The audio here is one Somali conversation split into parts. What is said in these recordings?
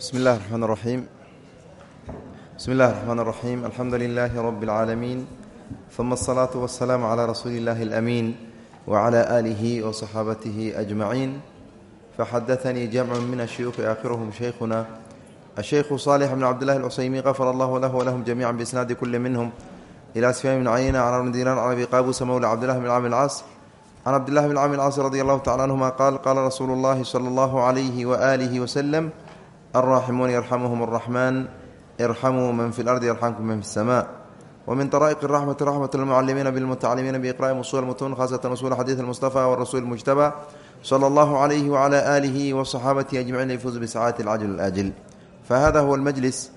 بسم الله الرحمن الرحيم بسم الله الرحمن الرحيم الحمد لله رب العالمين ثم الصلاة والسلام على رسول الله الأمين وعلى آله وصحابته أجمعين فحدثني جمع من الشيوخ آخرهم شيخنا الشيخ صالح بن عبد الله العسيمي غفر الله له ولهم جميعا بإسناد كل منهم إلى سفيان بن عيينة عن ابن دينار عن أبي قابوس مولى عبد الله بن عامر العاص عن عبد الله بن عامر العاص رضي الله تعالى عنهما قال قال رسول الله صلى alraaximuuna yarxamuhum alraxmaan irxamuu man fi lardi yarxamkum man fi اsamaa wmin raiq raxmati raxmat lmucalimiina bilmutacalimiina biqra'i usul mutun khasatan usul xadiid mustafa warasuul mujtaba sala allahu calayhi wacala aalihi wasaxaabatihi ajmaciin yafuuzu bisacaati alcajl alaajil fahada huwa almajlis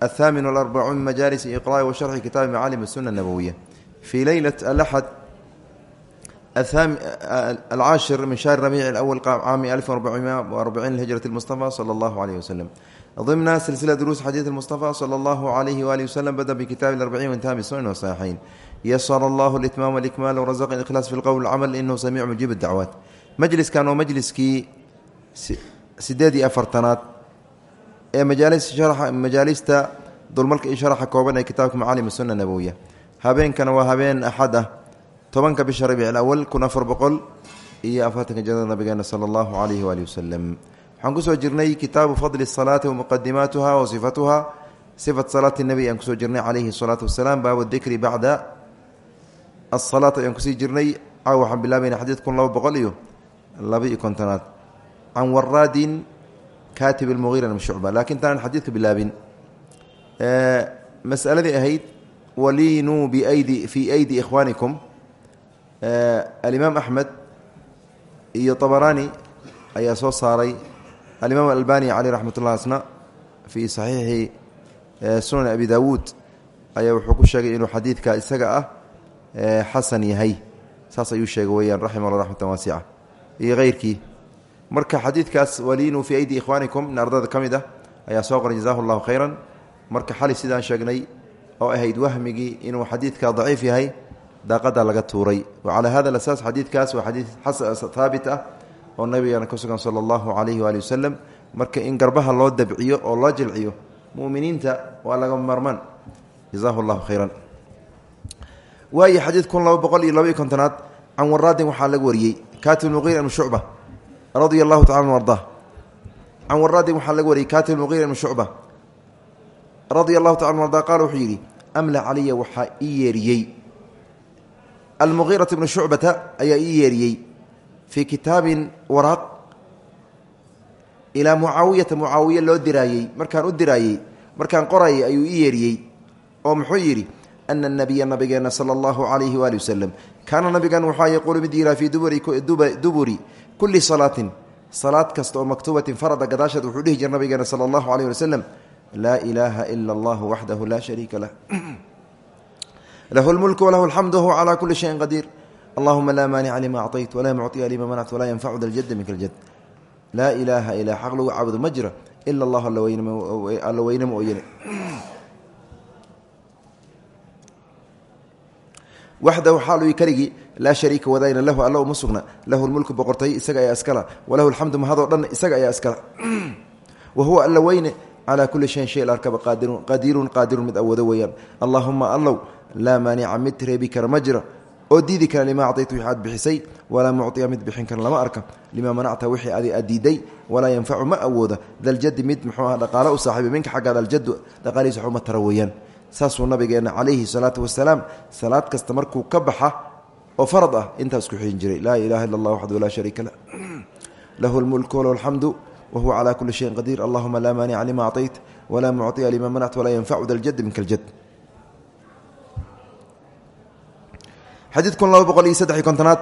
athaamin walarbacun min majalisi iqra'i washarxi kitaabi macaalim asuna nabowiya fii leylat alaxad النبوية في ليلة الأحد الثام العاشر من شهر ربيع الأول عام 1440 لهجرة المصطفى صلى الله عليه وسلم ضمن سلسلة دروس حديث المصطفى صلى الله عليه وآله وسلم بدأ بكتاب الأربعين وانتهى بالسنن والصحيحين يسر الله الإتمام والإكمال ورزق الإخلاص في القول والعمل إنه سميع مجيب الدعوات مجلس كان ومجلسكii sideed iyo afartanaad ee majaalis sharaxa majaalista dulmarka iyo sharaxa kooban ee kitaabka macaalim sunna nabowiya habeenkana waa habeen axad ah tobanka bisha rabiic awal kun afar boqol iyo afartanka jannada nabigeena sala allahu calayhi waalihi wasalam waxaan ku soo jirnay kitaabu fadli salaati wa muqadimaatuha sifat salaati nebi ayaan ku soo jirnay calayhi salaatu wasalaam baabu dikri bacda asalaat ayaan ku sii jirnay. Caaw waxaan bilaabayna xadiid kun laba boqol iyo laba iyo kontonaad. Can waraadin katib almugiira bn shucba laakiin taanan xadiidka bilaabin. Masaladii ahayd waliinuu biaydi fii aydi ikhwaanikum alimaam axmed iyo abaraani ayaa soo saaray. Alimaam albani caleyh raxmat ullah asna fii saxiixi sunan abi dawuud ayaa wuxuu ku sheegay inuu xadiidka isaga ah xasan yahay. Saas ayuu sheegay weyaan raximah llah raxmatan waasica iyo keyrkii marka xadiidkaas waliinuu fii aydi ikhwaanikum in ardada ka mid ah ayaa soo qoray jazahu llahu khayran. Marka xali sidaan sheegnay oo ahayd wahmigii inuu xadiidka daciif yahay daaqada laga tuuray. Wacalaa hada asaas xadiidkaas waa xadiid haabit ah oo nabigeena ka sugan sala allahu calayhi waali marka in garbaha loo dabciyo oo loo jilciyo muminiinta waa laga marmaan jazahu llahu khayran. Waayo xadiid kun laba boqol iyo laba iyo kontonaad can waraadin waxaa katib muqiira ibn shucba radia allahu tacala an arda can waraadin waxaa katib muqiira ibn shucba radia allahu taala an arda qaala wuxuu yidhi amla caliya waxaa ii almugiirata bnu shucbata ayaa ii yeeriyey fii kitaabin waraaq ilaa mucaawiyata mucaawiye loo diraayey markaan u diraayey markaan qorayay ayuu ii yeeriyey oo muxuu yidhi ana nabiya nabigeena sala allahu calayhi waali wasalam kaana nabigan waxaa yaquulu mid yiraa fii duburi kulli salaatin salaad kasta oo maktuubatin farada gadaasheed wuxuu dhihi jira nabigeena sala allahu calayh wasalam laa ilaaha ila allahu waxdahu laa shariika lah lahu lmulku walahu alxamdu wahuwa calaa kuli shayin qadiir allahuma laa maanica lima acطayt walaa mucطiya lima manact walaa yanfacu da ljada minka ljad laa ilaaha ilaa xaq lagu caabudo ma jira ila allahu alla weyne mooyane waxdahu xaaluy keligii laa shariika wadayna lahu alla uma sugna lahu lmulku boqortay isaga ayaa iskala walahu alxamdu mahadoo dhan isaga ayaa iskala wa huwa alla weyne calaa kulli shayin shay arkaba qadiirun qaadirun mid awoodo weeyaan allaahuma allow laa maanica mid reebi kara ma jira oo diidi kara limaa acdaytu wixi aad bixisay walaa mucطiya mid bixin kara lama arka limaa manacta wixii adi aad diiday walaa yanfacu ma awooda daljadi mid muxuu aha dhaqaalo u saaxiibay minka xaggaad aljadu dhaqaalihiis waxuma tara weeyaan saasuu nabigeena calayhi salaatu wasalaam salaad kasta markuu ka baxa oo farad ah intaas ku xidhin jiray laa ilaha illa allah waxdu laa shariika lah lahu lmulku walahu alxamdu wahuwa calaa kuli shayin qadiir allahuma laa maanica lima acطayt walaa mucطiya lima manact walaa yanfacu da ljadi minka ljad xadiid kun laba boqol iyo saddex iyo kontonaad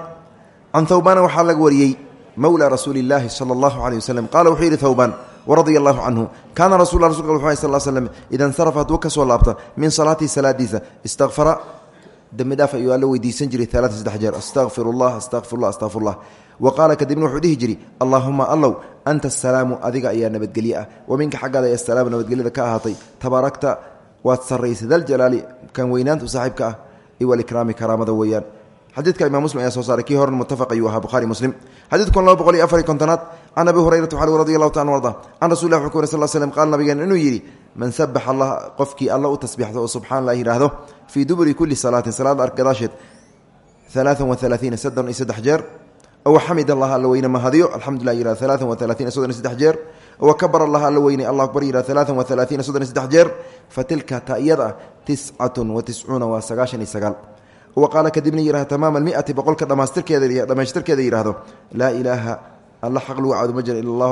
can thawbaana waxaa laga wariyey mowla rasuuli illaahi sala allahu caleyh waslem qaala wuxuu yidhi thawbaan waradia allahu canhu kaana rasul rasulka wuxu sal slm ida insarafa hadduu ka soo laabta min salaatihi salaadiisa istakfara dembi dhaaf ayuu alla weydiisan jiray alaatan saddex jeer astaqfir llah astaqfirullah astaqfirullah wa qaala kadibna wuxuu dhihi jiray allaahuma allow anta asalaamu adiga ayaa nabadgelye ah wa minka xaggaada ay asalaamu nabadgelyada ka ahaatay tabaarakta waad sarraysay daljalaali kan weynaanta u iwalikraami karaamada weeyaan. Xadiidka imam muslim ayaa soo saaray kii horena muttafaq ayuu ahaa buhari muslim. Xadiidkun laba boqol iyo afar iyo kontonaad can abi hurayrata waxaa radi allahu taala arda can rasul lah ka wari sal slm qaala nabigeena inuu yidhi man sabax allah qofkii alla u tasbiixdo oo subxana allah yidhaahdo fii duburi kulli salaatin salaada ark gadaasheed alaaan wa alaaiina soddon iyo saddex jeer ow xamid allah alla weyne mahadiyo alxamdulilah yihah alaaan wa alaaiina soddon iyo saddex jeer ow kabar allah alla weyne allah akbar yihah alaaan wa alaaiina soddon iyo saddex jeer. Fa tilka ta iyada tiscatun wa tiscuuna waa sagaashan iyo sagaal. Wa qaala kadibna yihah tamaama almiati boqolka dhamaystirkeeda dhamaystirkeeda yidhaahdo laa ilaaha alla xaq lagu caabudo ma jira ila allah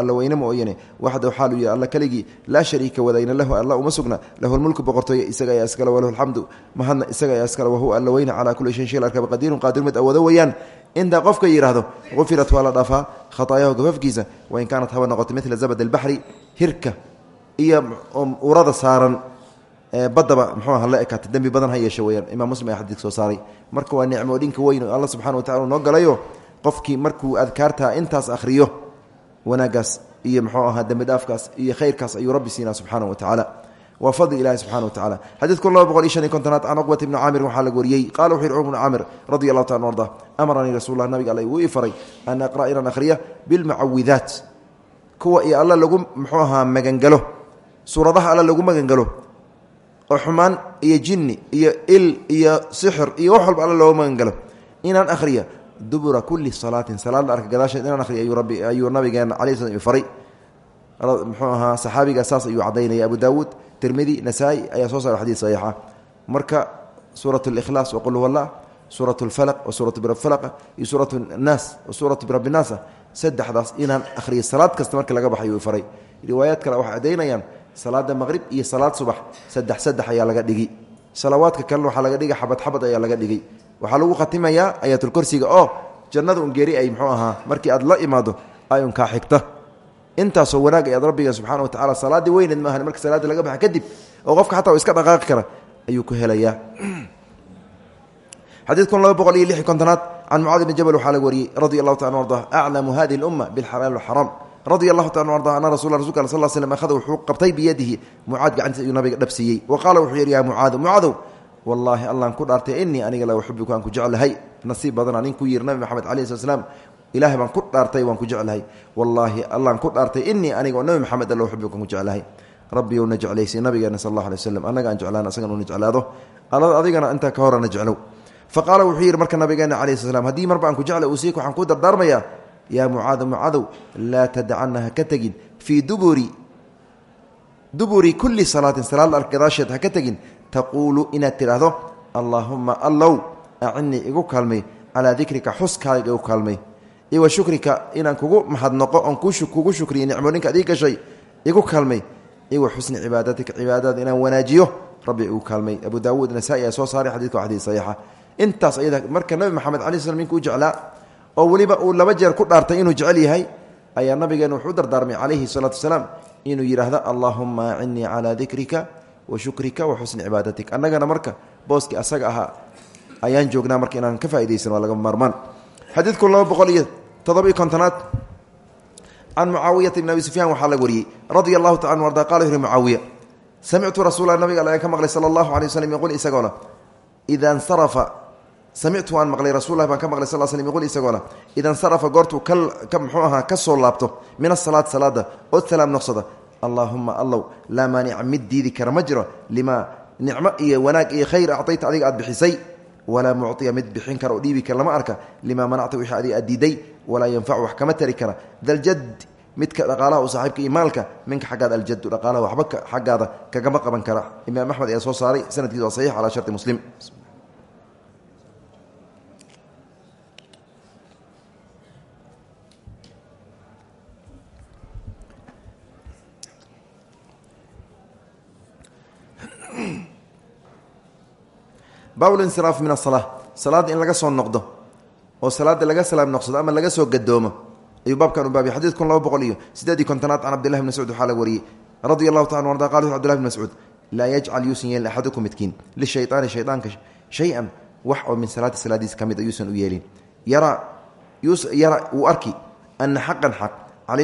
alla weyne mooyane waxdaw xaalu yahy alla keligii laa shariika wadayna lahu alla uma sugna. Lahu lmulku boqortooye isaga ayaa iskale walahu alxamdu mahadna isaga ayaa iskale wahuwa alla weyne calaa kulli shayin shay arkaba qadiirun qaadir mid awoodo weeyaan. Intaa qofka yidhaahdo gufirat waa la dhaafaa khataayahu gafafkiisa wain kaanat haba noqoto midla zabad albaxri hirka iyo urada saaran badaba mxuu aha la ekaatay dembi badan ha yeeshe weyaan imaam muslim ayaa xadiidka soo saaray. Marka waa nicmoodhinka weyn oo alla subxana wa tacala noo galayo qofkii markuu adkaartaa intaas akhriyo wanaagaas iyo mxuu ahaa dembi dhaafkaas iyo khayrkaas ayuu rabbi siinaa subxaana wa tacaala. Waa fadli ilahi subxana wa tacala xadiidku laba boqol iyo shan iyo kontonaad can cuqbat ibni caamir waxaa laga wariyey. Qala wuxu yhi cumr bn caamir radi allahu taala arda amaranii rasuullah nabiga alle wuu ii faray an aqra' inaan akhriya bilmucawidaat kuwa iyo alla lagu muxuu ahaa magangalo suuradaha alla lagu magangalo oo xumaan iyo jinni iyo il iyo sixir iyo wax walba alla looga magangalo. Inaan akhriya dubura kulli salaatin salaada arka gadaasheed inaan akhriya ayuu rabbi ayuu nabigeena calayi slam faray. Muxuu ahaa saxaabiga saas ayuu abu daawuud tirmidi nasaa-i ayaa soo saaray xadiid saxiixa. Marka suurat اlikhlaas wa qul huwa allah suurat اlfalaq wa suuratu birabfalaq iyo suurat naas wa suuratu birabbi naasa saddexdaas inaan akhriyo salaad kasta marka laga baxay uu faray. Riwaayaad kale waxay cadaynayaan salaada maqrib iyo salaad subax saddex saddex ayaa laga dhigi salawaadka kalena waxaa laga dhigay xabad xabad ayaa laga dhigay waxaa lagu khatimayaa ayaatulkursiga oo jannada un geeri ay muxuu ahaa markii aad la imaado ay un kaa xigta. Intaasoo wanaag ayaad rabbiga subxana wa tacala salaaddii weyneed maahan marka salaadda laga baxa kadib oo qofka xataa iska dhaqaaqi kara ayuu ku helayaa xadiidkun laba boqol iyo lix kontonaad can mucaadi bni jabal waxaa laga wariyey radi allahu taala arda aclamu hadihi اlumma bilxalaal waxaraam radi allahu taala arda ana rasul rasulka al sal slm ahada wuxuu qabtay biyadihi mucaad gacantiis ayuu nabiga dhabsiiyey. Wa qaala wuxuu yidhi yaa mucaadu mucaadow wallaahi allaan ku dhaartay inii aniga la uxibuka aan ku jeclahay. Nasiib badana nin ku yiri maxamed calayi slat slam ilahay baan ku dhaartay waan ku jeclahay. Wallaahi allaan ku dhaartay inii aniga oo nabi maxamed alla uxibuka aan ku jeclahay. Rabbi una jeclaysay nabigeena sal allah alay waslam annaga aan jeclaan asagan una jeclaado. Alada adigana intaa ka horana jeclow. Fa wuxuu yidhi marka nabigeena calayi slat slam marba aan ku jecla usiik waxaan ku dardaarmayaa yaa mucaada mucaadow laa tadacana ha ka tegin. Duburi duburi kulli salaatin salaad gadaasheed ha ka taquulu inaad tidhaahdo allaahumma allow acinnii igu kaalmay calaa dikrika xuskaaga igu kaalmay. Iyo wa shukrika inaan kugu mahadnoqo oon kugu shukriyo nicmooninka ad ii gashay igu kaalmay. Iyo wa xusni cibaadatika cibaadada inaan wanaajiyo rabbi igu kaalmay. Abu daawuud nasaa-i soo saaray xadidka xadiid saxiixa. Intaas ayada marka nabi maxamed cala slam ninkuu jeclaa oo weliba uu laba jeer ku dhaartay inuu jecel yahay ayaa nabigeena wuxuu u dardaarmay calayhi salaatu wasalaam inuu yidhaahdo allaahumma acinnii calaa dikrika wa shukrika wa xusni cibaadatik. Annagana marka booskii asaga ahaa ayaan joognaa marka inaan ka faa'idaysan waa laga maarmaan. Xadiidku laba boqol iyo toddoba-iyo kontonaad. Can mucaawiyata bn abi sufyaan waxaa laga wariyey radia taala anu qala yuri mucaawiya samictu rasuula nabiga ayaan ka maqlay sala allahu alay waslm yquul isagoona ida nsarafa samictu waan maqlay rasulah baan ka maqlay sal slm yquul isagoona ida nsarafa goortuu muxuu ahaa ka soo laabto min asalaati salaada oo allaahuma allow. Laa maanica mid diidi kara ma jiro. Limaa nicmo iyo wanaag iyo khayr actayta adiga aad bixisay. Walaa mucطiya mid bixin kara oo dhiibi kara lama arka. Limaa manacta wixii adiga aad diiday. Walaa yanfacu wax kama tari kara. Daljad midka dhaqaalaha u saaxiibka iyo maalka minka xaggaada aljadu dhaqaalaha waxba xaggaada kagama qaban kara. Imaam axmed ayaa soo saaray sanadkiisa waa saxiix calaa sharti muslim baablinصiraaf min asalaa salaadda in laga soo noqdo oo salaada laga salaam noqsado ama laga soo gadoomo. Ayuu baabkan u baabay xadid kun laba boqol iyo sideedii kontonaad can cabdillahi bn mascuud waxaa laga wariyey. Radia allahu taala arda qala cbdillahi bn mascuud laa yajcal yuusan yeelin axadukum midkiin. Lishayaani shaydaanka shay-an wax oo min salaati salaadiisa ka mid a yuusan u yeelin. Yaraa yara wuu arki ana xaqan xaq.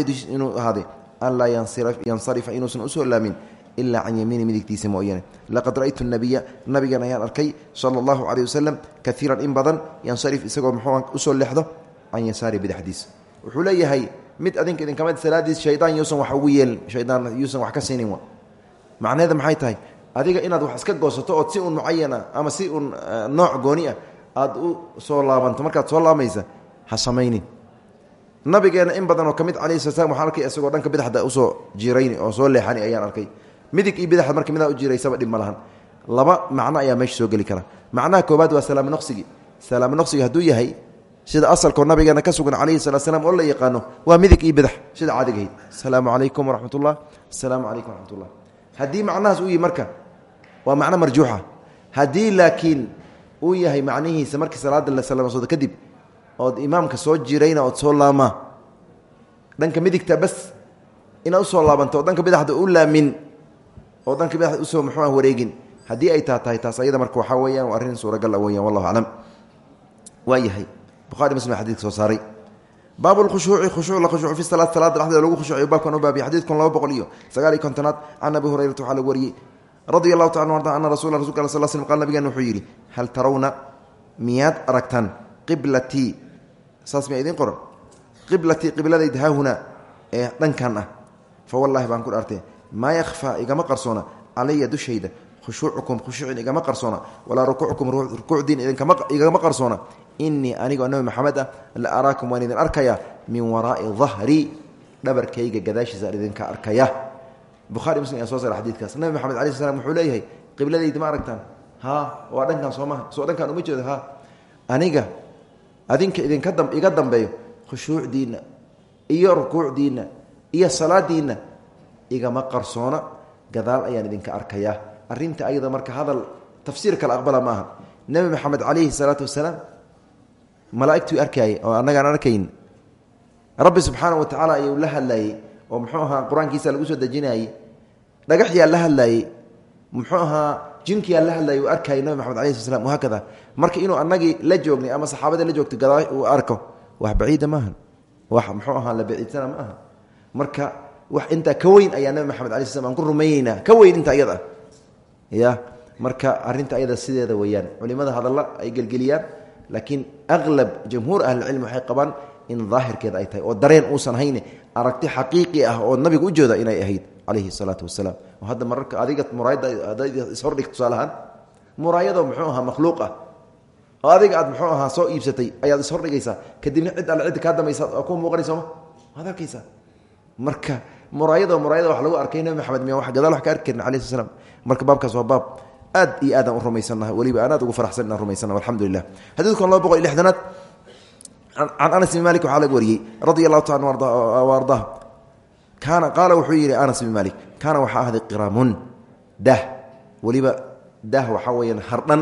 Dushiis inuu ahaaday an laa yansarifa inuusan u soo laamin ilaa can yamiini midigtiisa mooyane laqad ra'aytu nabiya nabigan ayaan arkay sala allahu caleyh wasalam kaiiran in badan yansarif isagoo muxuu u soo leexdo can yasaari bidxdiisa wuxuu leeyahay mid adinka idinkamid salaadiis shaydaan yuusan wax ugu yeelin shaydaan yuusan wax ka siinin macnaheeda maxay tahay? Adiga inaad wax iska goosato ood si un mucayana ama si un nooc gooni ah aad u soo laabanto. Markaad soo laamaysa ha samaynin. Nabigeena in badan oo ka mid alayhi sala waxaan arkay isagoo dhanka bidaxda u soo jirayni oo soo leexani ayaan arkay midig iyo bidaxda marka midaa u jiraysaba dhib ma laba macno ayaa meesha soo geli kara. Macnaha koobaad waa salaamo noqsigi salaamo noqsigi hadduu yahay sida asalkoo nabigeena ka sugan calayhi salatu slam oo la yaqaano waa midig iyo bidax sida caadigahayd asalaamu calaykum waraxmat ullah asalaamu calaykum waraxmat ullah haddii macnahaas uu yihi marka waa macno marjuuxa. Haddii laakiin uu yahay macnihiisa markii salaada la salaamsoodo kadib ood imaamka soo jirayna ood soo laamaa dhanka midigta bas inaad u soo laabanto oo dhanka bidaxda u laamin oo dhanka bidaxda u soo muxuu ah wareegin. Haddii ay taa taas ayada marka waxaa weeyaan waa arrin suuragal ah weeyaan wallahu aclam. Waa yahay. Bukhari muslim xadidka soo saaray. Baab lkhushuuci khushuuc la khushuuc fi salaat salaada dhexdeeda lagu khushuuciyo baabkan u baabiya xadiidkun laba boqol iyo sagaal iyo kontonaad can abi hurayrata waxaa lagu wariyey. Radia allahu taala arda ana rasul rasulka sal slm qal nabigeena wuxuu yidhi hal tarawna miyaad aragtaan qiblatii saas miyaa idiin qoran? Qiblatii qibladayda haahunaa ee dhankan ah. Fa wallahi maa yakhfaa igama qarsoona. Calaya dushayda khushuucukum khushuucin igama qarsoona. Walaa rukuucukum rukuucdiin igama qarsoona. Inii anigoo nabi maxamed ah la araakum waan idin arkayaa min waraa'i dahri dhabarkayga gadaashiisa idinka arkaya. Buhari muslim ayaa soo saara xadiidkaas. Nabi maxamed alai slam wuxuu leeyahay qibladayda ma aragtaan? Ha waa dhankan soo maha soo dhankaan uma jeedo ha. Aniga adinka idinka iga dambeeyo khushuucdiinna iyo rukuucdiinna iyo salaadiinna igama qarsoona gadaal ayaan idinka arkayaa. Arinta ayada marka hadal tafsiir kale aqbala maaha. Nebi maxamed calayhi salaatu wasalaam malaaigtuu arkayay oo annagaan arkayn. Rabbi subxaana wa ayuu la hadlayey oo muxuu ahaa qur'aankiisa lagu soo dejinayey dhagaxyaa la hadlayey muxuu ahaa jinkiyaa la hadlayay uu arkayay nabi maxamed alai sl slam marka inuu anagii la joognay ama saxaabadii la joogtay gadaa uu arko wax baciida maaha wax muxuu ahaa la baciidsana ma marka wax intaa ka weyn ayaa nabi maxamed alai sl ku rumayneynaa ka weyn inta ah ya marka arinta ayada sideeda weeyaan. Culimada hadalla ay gelgeliyaan laakiin aqlab jamhuur ahlicilmi waxay qabaan in daahirkeeda ay tahay. Oo dareen uusan hayne aragti xaqiiqi ah oo nabiga u jooda inay ahayd calayhi salaatu wasalaam oo hadda mararka adiga muraayadda ishordhig tusaalahaan muraayadoo muxuu ahaa makhluuq ah. Oo adiga aad muxuu ahaa soo iibsatay ayaad ishordhigaysaa kadibna cid alle cidda kaa dambaysa oo ku muuqanaysa ma? Waad arkaysaa. Marka muraayado muraayada wax lagu arkay nabi maxamed miya wax gadaal wax ka arki karin alayhi slam marka baabkaas waa baab aad iyo aadaan u rumaysannaha weliba aan aad ugu faraxsan inaan rumaysana alxamdu lilah xadiidkan laba boqol iyo lixdanaad can anas bn malik waxaa laga wariyey radia allahu taala ardaa kaana qaala wuxuu yidhi anas bn malik kaana waxaa ahday qiraamun dah weliba dah waxaa weyaan hardhan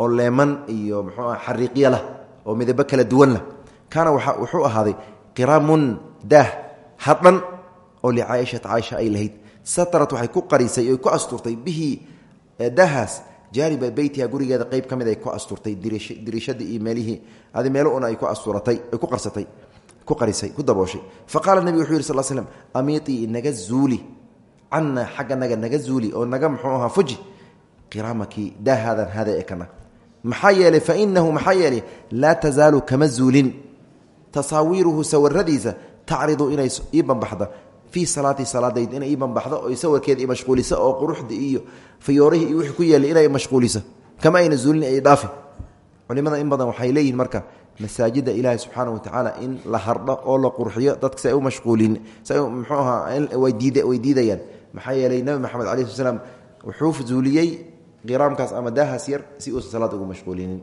oo leeman iyo muxuu ah xariiqya lah oo midabo kala duwan lah. Kaana wuxuu ahaaday qiraamun dah hardhan oo licaaishata caaisha ay lahayd. Satarat waxay ku qarisay oy ku asturtay bihi dahaas jaaniba beytiha gurigeeda qeyb ka ay ku asturtay diriishadii iyo adi meelo una ay ku asturatay ay ku qarsatay ku qarisay ku dabooshay. Fa qaala wuxuu yidhi sal slm amiitii naga zuuli canna xagga naga zuuli oo naga muxuu ahaa fuji qiraamaki daahadan hada ee kana fa inahu maxaa yeelay laa kama zuulin. Tasaawiiruhu sawiradiisa tacridu inay ii banbaxda fii salaati salaadayd inay ii banbaxdo oy sawirkeeda i mashquulisa oo quruxda iyo fayoorihii iyo wixii ku yeelay inay mashquulisa. Kama ayna zuulin ay dhaafi. Culimada in badan waxay leeyihiin marka masaajida ilaahi subxaana wa tacaala in la hardho oo la qurxiyo dadka si u mashquulin si ay muxuu ahaa way diidayaan maxaa yeelay nebi maxamed calayi sl wuxuu zuuliyey qiraamkaas ama daahaas yar si uusan salaad ugu mashquulinin.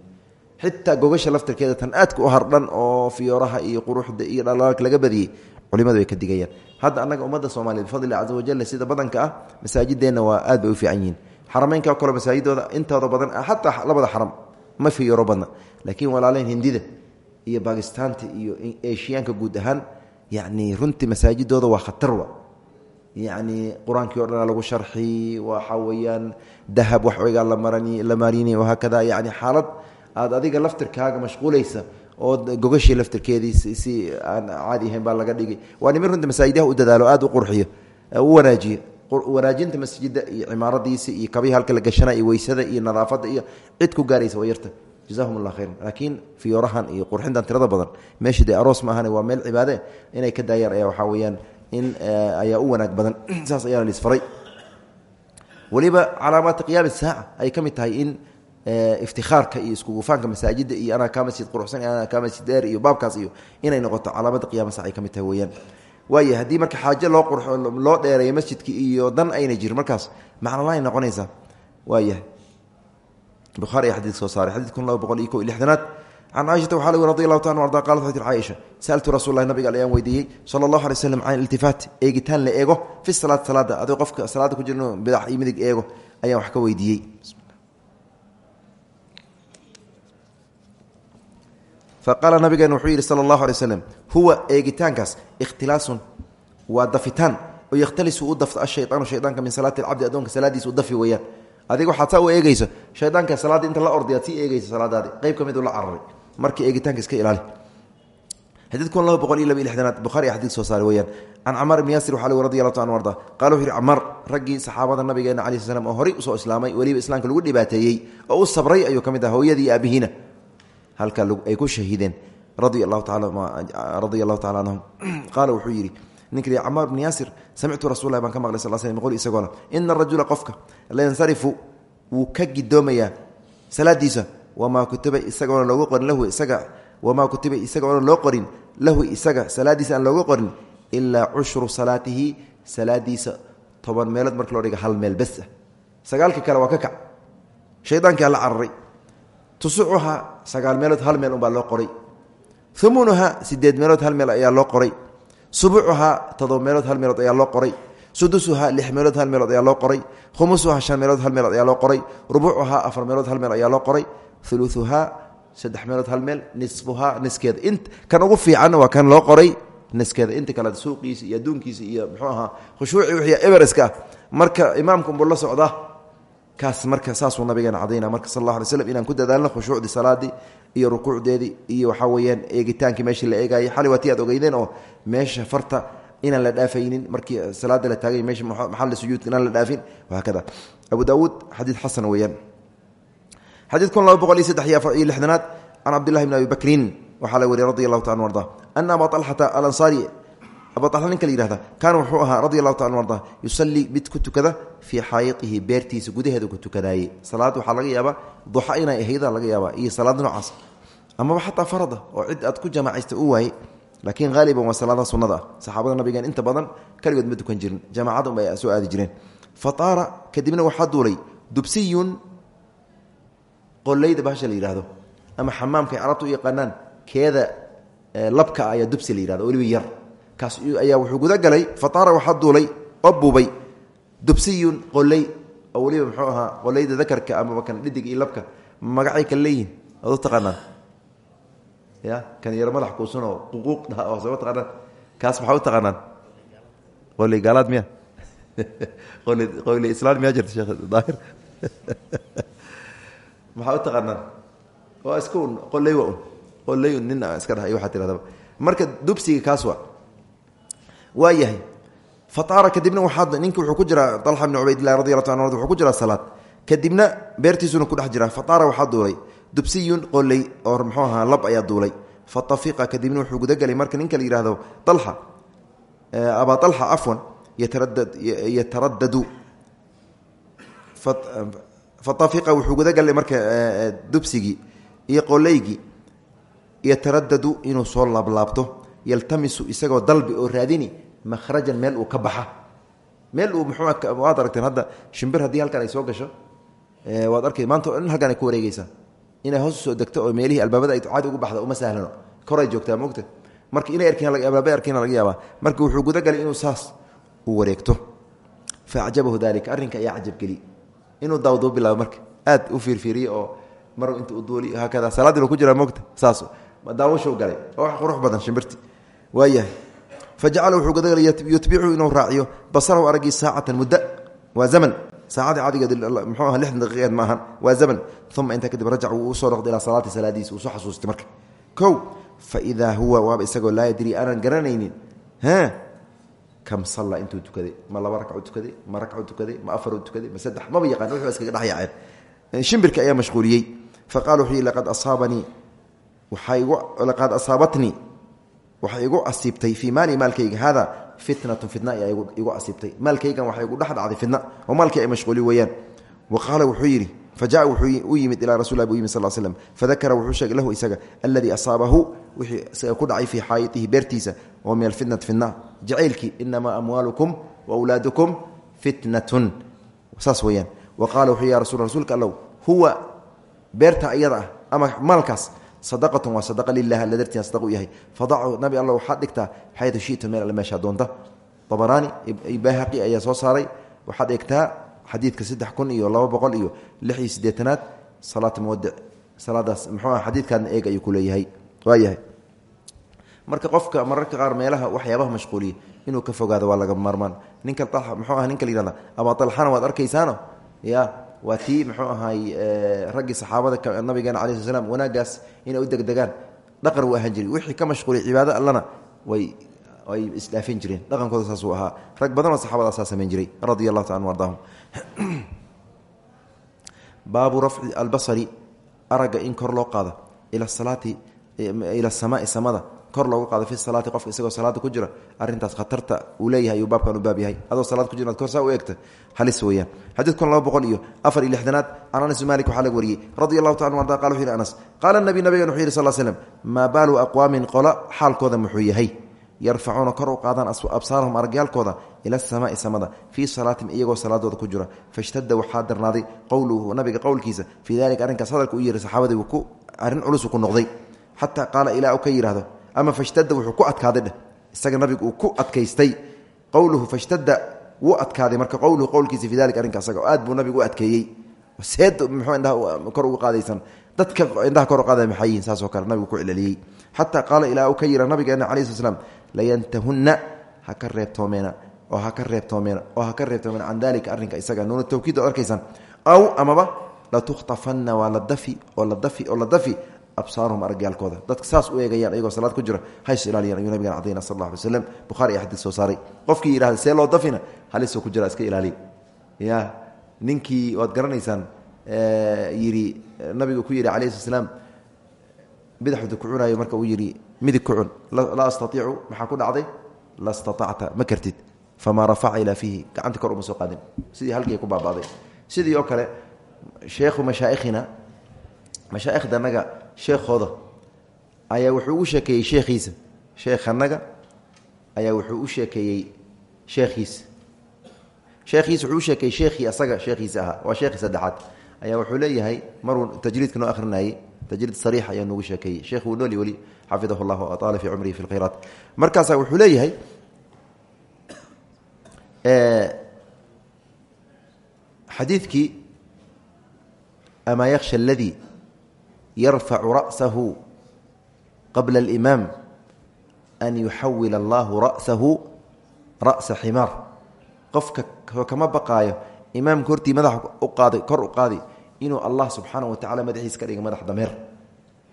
Xitaa gogasha laftirkeeda tan aadka u hardhan oo fiyooraha iyo quruxda iyo dhalaalka laga badiyey culimadu way ka digayaan hadda annaga ummadda soomaliya bifadli caza wajal sida badanka ah masaajideenna waa aad bay u fiican yihiin. Xarameynka kale masaajidooda badan xataa labada xaram ma fiyooro badna. Laakiin walaaleyn hindida iyo bakistaanta iyo eshiyaanka guud ahaan yani runtii masaajidooda waa khatarwa yani qur'aankii o dhan lagu sharxi waxa weeyaan dahab waxoogaa la marini wahaakada yani xaalad aad adiga laftirkaaga mashquulaysa oo gogashii laftirkeedii si aan caadi ahayn baa laga dhigay. Waa nimin runta masaajidaha u dadaalo aad u qurxiyo u wanaajiyo. Wanaajinta masjida iyo cimaaradiisa iyo kabihi halka la gashana iyo weysada iyo nadaafada iyo cid ku gaaraysa waa yarta. Jazahum allah khayran. Laakiin fiyoorahan iyo qurxintan tirada badan. Meeshii dee aroos ma waa meel cibaade. Inay ka daayaan ayaa waxaa weeyaan in ayaa u wanaag badan. Saas ayaa lisfaray weliba calaamaata qiyaami saaca ay ka mid tahay in iftikaarka iyo iskugufaanka masaajida iyo anaa kaa masjid quruxsan anaa kaa masjid dheer iyo baabkaas iyo inay noqoto calaamada qiyama sac ay ka mid tahay weyaan waaya haddii marka xaajo loo qur loo dheereeyo masjidki iyo dan ayna jirin markaas macnolaay noqonaysaa. Waaya buhaari ayaa xadidka soo saaray. Xadid kun laba boqol iyo ko iyo lixdanaad. Can caaishata waxaa lg radi allahu ta arda qalat waxay tir caaisha sa'altu rasuul lahi nabiga ayaan weydiiyey sala allahu alay slam can iltifaat eegitaan la eego fi salaat salaada adoo qofka salaada ku jira inuu bidax iyo midig eego ayaan wax ka weydiiyey faqaala nabigeena wuxuu yidhi sala allahu alay huwa eegitaankaas ikhtilaasun waa dafitaan. Oo yakhtalisu u dafto ashaydaanu shaydaanka min salaati alcabdi addoonka salaadiisa u dafi weeyaan. Adiga waxaad saa u eegeyso shaydaanka salaadda inta la ordayaad sii salaadaadi. Qayb ka la cararay marka eegitaanka iska ilaali. Xadiid kun laba boqol iyo laba iyo bukhari a soo saaray weyaan can camaar ibni yaasir waxaa radi allahu ta anu arda qala wuxu yidhi camaar raggii saxaabada nabigeena calayi sl slam oo horay u soo islaamay weliba islaamka lagu dhibaateeyey oo u sabray ayuu ka mid ah halka ay ku shahiideen radia allahu tacala anhum. Qaala wuxuu yidhi ninka camaar bni yaasir samictu rasul lah baan ka maqlay sal sl qol isagoona ina arajula qofka layansarifu wuu ka gidoomayaa salaadiisa wamaa kutiba isagoona loogu qorin lahu isaga wamaa kutiba isagoona loo qorin lahu isaga salaadiisa aan qorin ilaa cushru salaatihi salaadiisa toban meelood marka loo dhiga hal meel bes ah. Sagaalka kale waa ka kac. Shaydaankii alla tusucuha sagaal meelood hal meel unbaa loo qoray. Umunuha sideed meelood hal meel ayaa loo qoray. Subucuhaa todoba meelood hal meelood ayaa loo qoray. Sudusuhaa lix meelood hal meelood ayaa loo qoray. Khumusuhaa shan meelood hal meelood ayaa loo qoray. Rubucuhaa afar meelood hal meel ayaa loo qoray. Uluuhaa saddex meelood hal meel. Nisfuhaa niskeeda. Int kan ugu fiicanna waa kan loo qoray. Niskeeda. Inta kale suuqiisa iyo adduunkiisa iyo muxuu ahaa khushuuci wixii evereska ah marka imaamka unbuu la socdaa kaas marka saasuu nabigeena cadayna marka sal alla alay inaan ku dadaalno khushuucdii salaadii iyo rukuucdeedii iyo waxaa weeyaan eegitaankii meeshii la eegaayay xali aad ogeydeen oo meesha farta inaan la dhaafaynin markii salaada la taagay meesha maxalla sujuudka inaan la dhaafin wahaakada abu daawuud xadiid xasan weeyaan. Xadiid kun laba boqol iyo saddex iyo lixdanaad can cabdillahi bni abi bakrin waxaa la weriye radi allahu ta an arda ana aba alxata ala ninka la yihahda kaana wuxuu ahaa radi allahu ta an arda yusallii mid ku tukada fii xaayiihi beertiisa tukadaayey salaad waxaa laga yaabaa duxa inay ahayda laga yaabaa iyo salaad noocaas. Amaba xataa farada oo cid aad ku jamaacaysta u waaye laakiin haaliban waa salaadaha sunnada ah. Saxaabada inta badan kaligood ma dukan jirin jamaacada unbay soo aadi jireen. Fa taara kadibna waxaa duulay dubsiyun qoleyda bahasha la ama xamaamka ay carabta u yaqaanaan keeda labka ayaa dubsi la yihahdo weliba yar ayaa wuxuu gudagalay fataara waxaa duulay oo buubay dubsiyun qoley oo weliba muxuu ahaa qoleyda dakarka amaba kan dhidig iyo labka magacay kale leeyihiin ad taqaanaan. Ya kan yaro madax kuusan oo ququuq dhaha oo sama taqaanaan. Kaas maxaa u taqaanaan? Qoley gaalaad miya? Qoley islaan miyaa jirta sheekh daahir? Maxaa u taqaanaan? Waa iska un qoley waa un. Qoley un nin iska dhaha iyo waxaa tihahdaba marka dubsiga kaas waa waa yahay. Fataara kadibna ninki wuxuu ku jiraa alxa bn cubaydillahi radi alla ta an wuxuu ku jiraa salaad. Kadibna beertiisuna ku dhex jira. Fataara waxaa duulay. Dubsiyun qoley oo muxuu ahaa lab ayaa duulay. Fatafiqa kadibna wuxuu gudagelay marka ninka la yihahdo alxa abaa alxa cafwan yataradadu fatafiqa wuxuu gudagalay marka dubsigii iyo qoleygii yataradadu inuu soo laablaabto yaltamisu isagoo dalbi oo raadini mahrajan meel uu ka baxa. Meel uu muwaad aragteen hadda shimbir haddii halkan ay soo gasho waad arkay maanta o halkan ay ku wareegeysaa inay hoos u soo degto oo meelihii albaabada ay caadi ugu baxda uma sahlano. Koray joogtaa moogta marka inay albaaba arkin laga yaabaa. Marka wuxuu gudagalay inuu saas u wareegto. Fa acjabahu dalika arrinka ayaa cajabgeli inuu daawduu bilaabo marka. Aad u fiirfiiriye oo mar inta u duuli haakada salaadina ku jiraa moogta saas daawashu galay? Oo wax qurux badan shimbirti waayahay. Fajacala wuxuu gudagalay yutbicu inuu raaciyo basarahu araggii saacatan muddo waa zaman. Saacadii cadigeed muxuu aha lixdan daqiiqeed ma ahan. Waa zaman. Uma intaa kadib rajac wuu u soo noqday ilaa salaati salaadiisa uu soo xasuustay marka. Kow fa idaa huwa waaba isagoo laa yadrii aanan garanaynin ha kam salla intuu tukaday? Ma laba ragcu tukaday? Ma ragcu tukaday? Ma afaru tukaday? Ma saddex? Maba yaqaan wuxuu iskaga dhex yaaceen shimbirka ayaa mashquuliyey. Faqala wuxuu yihi laqad asaabanii. Laqad asaabatnii waxay igu asiibtay fii maali maalkayga. Hada fitnatu fitna ayaa igu asiibtay. Maalkaygan waxay igu dhex dhacday fitna. Oo maalkii ay mashquuli weeyaan. Wa qaala wuxuu yidhi fajaءa wuxuu u yimid ilaa rasul bu yimid sal slm fadakara wuxuu sheegay lahu isaga aladii asaabahu wixii isaga ku dhacay fii xaayitihi beertiisa oo min alfitnati fitna. Jacaylkii inamaa amwaalukum waawlaadukum fitnatun. Saas weyaan wa qaala wuxuu ya rasul rasuulka allow huwa beerta ayada ah ama maalkaas sadaqatun waa sadaqa lilah alla dartiina sadaq u yahay. Fadacu nabi alla waxaad dhigtaa xaytu shita meel alle meeshaa doonta. Abaraani bahaqi ayaa soo saaray. Waxaad eegtaa xadiidka saddex iyo laba boqol iyo lix iyo sideetanaad salaata muwadic muxuu ah eeg ayuu ku leeyahay. Waayahay marka qofka mararka qaar meelaha waxyaabaha mashquuliya inuu ka fogaado waa laga maarmaan. Ninka muxuu ah ninka la yihahda abaa alxana waad arkaysaano waa tii muxuu ahaay raggii saxaabada nabigeena cala sl slam wanaagaas inay u degdegaan. Dhaqan uu ahaan jiray. Wixii ka mashquulay cibaado allana way ay isdhaafin jireen. Dhaqankooda saasuu ahaa. Rag badanoo saxaabada saa samayn jiray radia allahu ta an ardaahum. Baabu rafci albasari aragga in kor loo qaado ila salaati ila samaai samada kor loogu qaado fi salaati qofka isagoo salaada ku jira arintaas khatarta uu leeyahay ayuu baabkan u baab yahay adoo salaad ku jira ad korsaa u eegta halis weeyaan. Xadiid kun laba boqol iyo afar iyo lixdanaad can anas waxaa laga wariyey radi taala arda qala yihi anas qaala nabi nabigan wuxuu yihi sal slm maa baalu aqwaamin qola xaalkooda muxuu yahay? Yarfacuuna kor u qaadaan absaarahum aragyaalkooda ila asamaai samada fii salaatim iyagoo salaadooda ku jira. Fashtada waxaa darnaaday qowluhu nabiga qowlkiisa fii dalika arrinkaas hadalka u yihi saxaabadii ku arrin culus ku noqday. Xataa qaala ilaa u ka yidhahdo ama fashtada wuxuu ku adkaaday isaga nabigu ku adkaystay. Qowluhu fashtada wuu adkaaday. Marka qowluhu qowlkiisa dalika arrinka asaga aad buu nabigu u seed muxuu indhaha kor ugu qaadaysan. Dadka indhaha kor u qaadaya maxay yihiin? Saasoo kale nabigu ku celceliyey. Xataa qaala ilaa uu ka yidha nabigeena calayi sl layantahunna ha ka reebtoomeena oo ha ka reebtoomeena oo ha ka reebtoomeena can dalika arrinka isaga. Nuuna tawkiid arkaysaan aw amaba latukhtafanna waa la dafi oo dafi oo dafi absaaruhum aragyaalkooda dadka saas u eegayaan ayagoo salaad ku jira hays ilaaliyan ayuu nabigan cadayna sal alla alay slam bukhari iyo xadiid soo saaray. Qofkii yidhahda see loo dafina? Halisoo ku jira iska ilaaliya ya ninkii waad garanaysaan yidhi nabigu ku yidhi calayhi sl slaam bidaxuda ku cunaayo marka uu yidhi midig ku cun. Laa astaiicu maxaa ku dhacday? La staacta ma kartid. Famaa rafaca ilaa fiihi. Gacanti kor uma soo qaadin. Sidii halkii ku baabaaday sidii oo kale sheekhu mashaa'ikhina mashaa'ikhda annaga sheekhooda. Ayaa wuxuu u sheekeeyey sheekhiisa. Sheekhanaga ayaa wuxuu u sheekeeyey sheekhiisa sheekhiisa wuxuu u sheekeeyey sheekhii asaga sheekhiisa ahaa waa sheekhii saddexaad. Ayaa wuxuu leeyahay maruu tajriidka noo akhrinayey tajriid sariix ayaa noogu sheekeeyey. Sheekh wuu nooli weli xafidahu llah waaala fii cumrihi fi lkhayraat markaasaa wuxuu leeyahay xadiidkii amaa yaksha aladii yarfacu ra'sahu qabla alimaam an yuxawila allahu ra'sahu ra'sa ximaar qofka kama baqaayo imaamka hortii madaxa u qaaday kor u qaadi inuu allah subxaana wa tacala madaxiisa ka dhiga madax dameer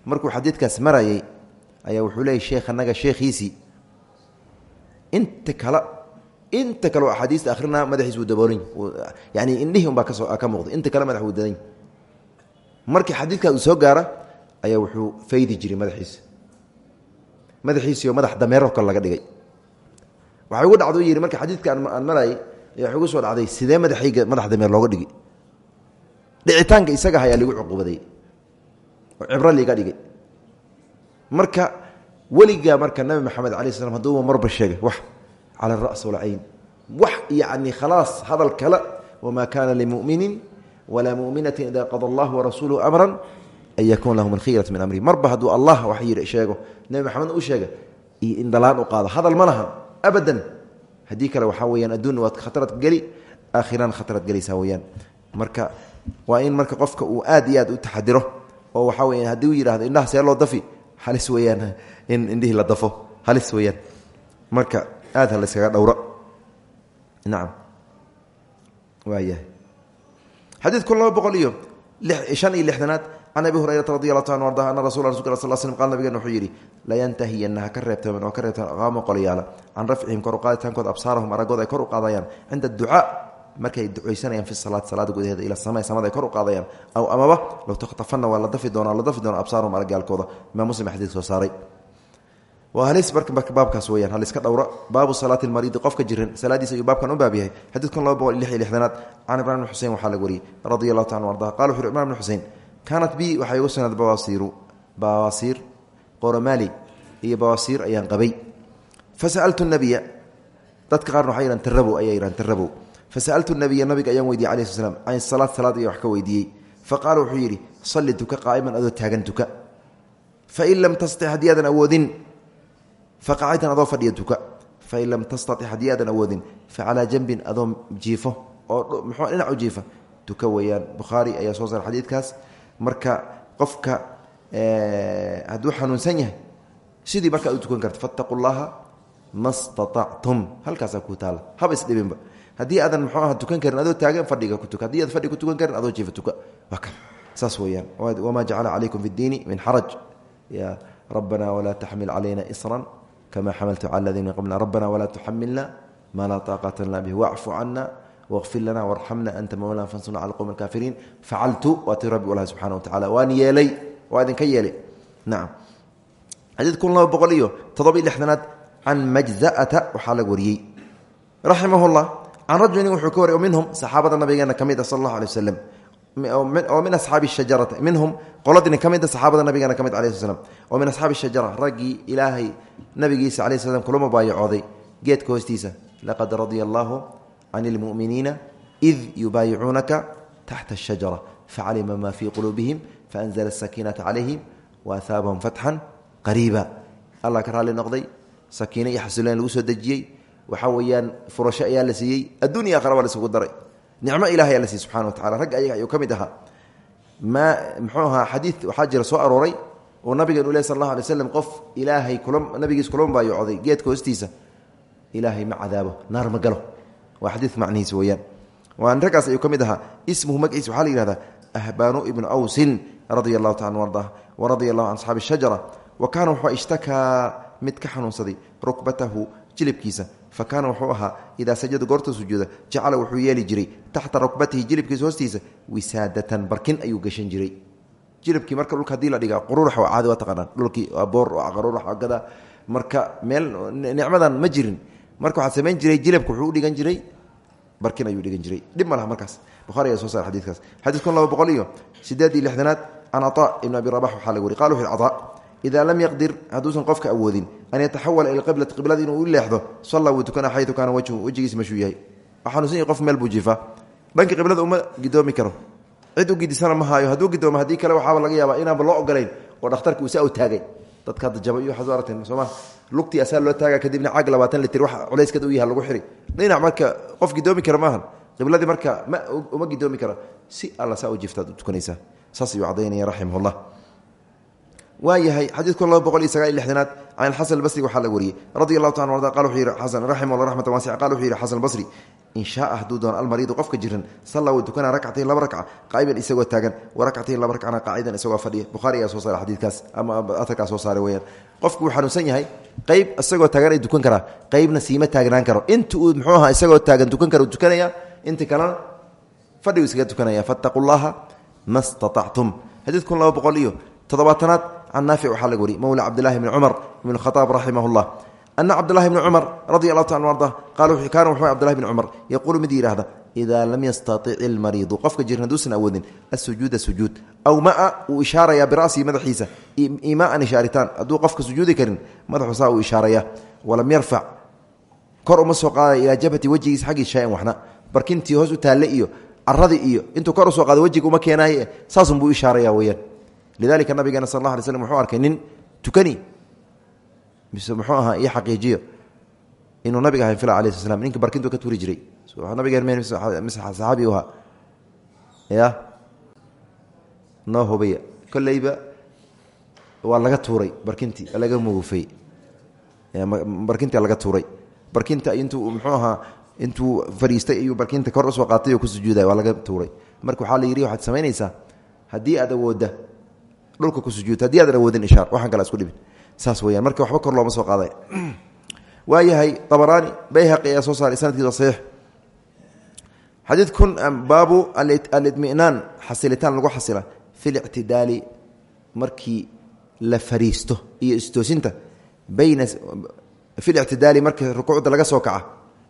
markuu xadiidkaas marayay ayaa wuxuu leeyay sheekhanaga sheekhiisii inta kale inta kale oo axaadiista akrinaa madaxiis wuu daboolany yani indhihii unbaa ka soo ka markii xadiidkaas soo gaara ayaa wuxuu faydi jiray madaxiisa. Madaxiisiioo madax dameero kale laga dhigay. Waxay ugu dhacdo yidhi marka xadiidka aan marayay ayaa ugu soo dhacday sidee madaxayga madax dameer looga dhigi? Dhicitaanka isaga ayaa ligu cuqubaday oo cibro liiga dhigay. Marka weligaa marka nabi maxamed alai slam haduuba marba sheegay wax cala aras walcayn wax yani khalaas hadal kale wamaa kana limuminin walaa muminatin ida qada allahu warasuuluhu amran an yakuuna lahum alkhiyrat min amrihi marba hadduu allah wax sheego nebi maxamed u sheega iyo indhalaan u qaado hadal ma laha abadan haddii kale waxaa weyaan adduunna waad khatarad geli aakhirana khatarad gelaysaa weyaan marka waa in marka qofka uu aad iyo aad u taxadiro oo waxaa weya haddii u yidhahdo indhaha see loo dafi halis weyaan in indhihii la dafo halis weyaan marka aad ha la yskaga dhowro nacam waayahay xadiid kun laba boqol iyo shan iyo lixdanaad can abi hurayrata radi allahu ta an arda ana rasul rasulka sal slm qal nabigen wuxuu yidhi layantahiyana ha ka reebtoomen oo ka reebtaan aqaamo qolyaala can rafcihim kor u qaaditaankooda absaarahum aragood ay kor u qaadayaan cinda ducaa markay ducaysanayaan fi salaat salaada gudaheeda ila sama samada ay kor u qaadayaan aw amaba low takhtafanna waa la dafi doonaa la dafi doona absaarum aragaalkooda. Imaam muslim xadiid soo waa halis baabkaas weyaan haliska dhowra baabu salaati lmariidi qofka jiran salaadiisa ayuu baabkan u baab yahay xadiidkan boqol lix iyo lixdanaad can imran bn xusein waxaa laga wariyey taala arda qala wuxu uri imran bn bi waxaa igu sugnaad bawaasiiru bawaasiir qoromaali iyo bawaasiir ayaan qabay. Fasaltu nabiya dadka qaarna waxay tarabow ayay yidhahan tarabow fasaltu nabiya nabiga ayaan weydiye alayh sl slam can salaad ayaa wax ka weydiiyey. Faqaala wuxuu yidhi salli tuka qaa'iman adoo taagan lam tastaix haddii faqacidan adoo fadhiya tuka. Fain lam tastaix haddii aadan awoodin facalaa janbin adoo jiifo oo mxuu dhinac u jiifa. Tuka weeyaan bukhaari ayaa soo saara xadiidkaas. Marka qofka hadduu xanuunsan yahay sidii marka ad u tukan karta fattaqu llaha ma staactum halkaasaa ku taala haba isdhibinba haddii aadan mxuu aha tukan karin adoo taagan fadhiga ku tuka. Hadii aad fadhi ku tukan karin adoo jiifa tuka. Saas weeyaan. Wamaa jacala calaykum fi ddiini min xaraj. Ya rabbana walaa taxmil calayna isran kama xamaltu cala aladiina min qablina rabbana walaa tuxamilna maa laa taaqata lana bih wacfu cana waqfir lana warxamna anta mawlana fansurna cala qowmi alkaafiriin facaltu waati rabbi walahi subxana wa tacala waan yeelay waa idinka yeelay nacam xadiid kun laba boqol iyo toddoba-iyo lixdanaad can majza'ata waxaa laga wariyey raximah llah can rajulin wuxuu ka wariyay minhum saxaabada nabigeena ka mid ah sal allahu alay waslem oo min asxaabi shajarati minhum qoladini ka mid a saxaabada nabigeena ka mid alayh sl oo min asxaabi shajara raggii ilaahay nabigiisa alayh sl slam kula mubaayacooday geedka hoostiisa laqad radia allaahu can ilmu'miniina id yubaayicuunaka taxta ashajara facalima ma fii quluubihim faanzla asakiinata calayhim waahaabahum fatxan qariiba allah ka raalli noqday sakiine iyo xasiloon lagu soo dejiyey waxaa weeyaan furasho ayaa la siiyey addunya aakhara waa la isugu daray nicmo ilahay aa la siiyey subxana wa tacala ragga ayaga ayuu ka mid ahaa. Maa muxuu ahaa xadiid waxaa jira soo arooray oo nabigan u leh sal allahu alay slam qof ilaahay kula nabigiis kula mubaayacooday geedka hoostiisa. Ilaahay ma cadaabo naar ma galo. Waa xadiid macnihiis weeyaan. Waan raggaas ayuu ka mid ahaa. Ismuhu magaciisa waxaa la yihahdaa ahbaanu ibnu awsin radia allahu taala an ka xanuunsaday rukbatahu jilibkiisa fa kaana wuxuu ahaa idaa sajada goorta sujuuda jacala wuxuu yeeli jiray taxta rukbatihi jilibkiisa hoostiisa wisaadatan barkin ayuu gashan jiray. Jilibkii marka dhulka haddii la dhigaa quruurax waa caadi waa taqaanaan. Dhulkii waa boor waa qaruurax waa gada marka meel nicmadan ma jirin. Marka waxaa samayn jiray jilibka wuxuu u dhigan jiray barkin ayuu dhigan jiray. Dhib ma laha markaas. Bukhari ayaa soo saara xadidkaas xadiid kun laba boqol iyo sideed iyo lixdanaad can caطa ida lam yaqdir hadduusan qofka awoodin an yataxawala ila qiblati qiblada inuu u leexdo salla wuu tukana xaytu kaana wajhu wejigiis mashuu yahay xanuusan qof meel buu jiifaa dhanka qiblada uma gidoomi karo cid u gidisana ma haayo hadduu gidoomo haddii kale waxaaba laga yaabaa inaanba loo ogolayn oo dhakhtarka uusa u taagay dadka hadda jaba iyo waxaad aragteen sooma lugtii asaa loo taaga kadibna cag labaatan litir wax culayskeed u yaha lagu xiri dhinac marka qof gidoomi kara maahan qibladii marka ma uma gidoomi u u waayahay xadiidku laba boqol iyo sagaal iyo lixdanaad can xasan albasri waxaa la wariyey. Radi allahu taala arda qala wuxuu yihi xasan raximah allah raxmatan waasica qala wuxuu yihi xasan albasri in shaaa hadduu doono almariidu qofka jiran salla wuu tukanaa rakcatayn laba rakca qaa'iman isagoo taagan wa rakcatayn laba rakcana qaacidan isagoo fadhiya. Bukhaari ayaa soo saara xadiidkaas ama atarkaa soo saaray weyaan qofku wuu xanuunsan yahay qayb isagoo taagan ay tukan karaa qaybna siima taagnaan karo. Inta uu muxuu ahaa isagoo taagan tukan kara uu tukanaya inta kalena fadhigu iskaga tukanaya fattaquu llaha xadiidkun can naafic waxaa laga wari mowla cabdillahi bni cumar ibn khaaab raximah llah ana cabdulahi bni cumar radi allahu taala arda qaala kaana wuxuu abdullahi bni cumar yaquulu mid yidhaahda idaa lam yastatic ilmariidu qofka jiran haduusan awoodin asujuuda sujuud aw maa uu ishaarayaa bira'sihi madaxiisa imaaan ishaaritaan hadduu qofka sujuudi karin madaxu saa uu ishaaraya walam yarfac kor uma soo qaadaya ilaa jabhati wejigiisa xaggiis shay-an waxna barkintii hoos u taalle iyo caradii iyo intuu kor u soo qaado wejiga uma keenaaye saasunbuu ishaaraya weyaan lidalika nabigeena sal alla alay slm wuxuu arkay nin tukani. Mise muxuu ahaa iyo xaqiijiyo inuu nabiga ahay fila alai sl slam ninka barkintuu ka tuuri jiray. Nabigeen saxaabi u ahaa. Ya noo hubaya. Kolleyba waa laga tuuray barkintii laga mugufay barkintii laga tuuray. Barkinta intuu muxuu ahaa intuu fadhiistay ayuu barkinta kor u soo qaatay oo ku sujuuday waa laga tuuray. Marka waxaa la yidhi waxaad samaynaysaa haddii aad awoodda dhulka ku sujuudta haddii aadan awoodin ishaar waxaan kale isku dhibin. Saas weyaan marka waxba kor looma soo qaaday. Waayahay abaraani bayhaqi ayaa soo saaray sanadkiisa saxiix. Xadiid kun baabu alidminaan xasilitaan lagu xasila. Fi lictidaali markii la fariisto iyo istoosinta bayna fi lictidaali markii rukuucda laga soo kaca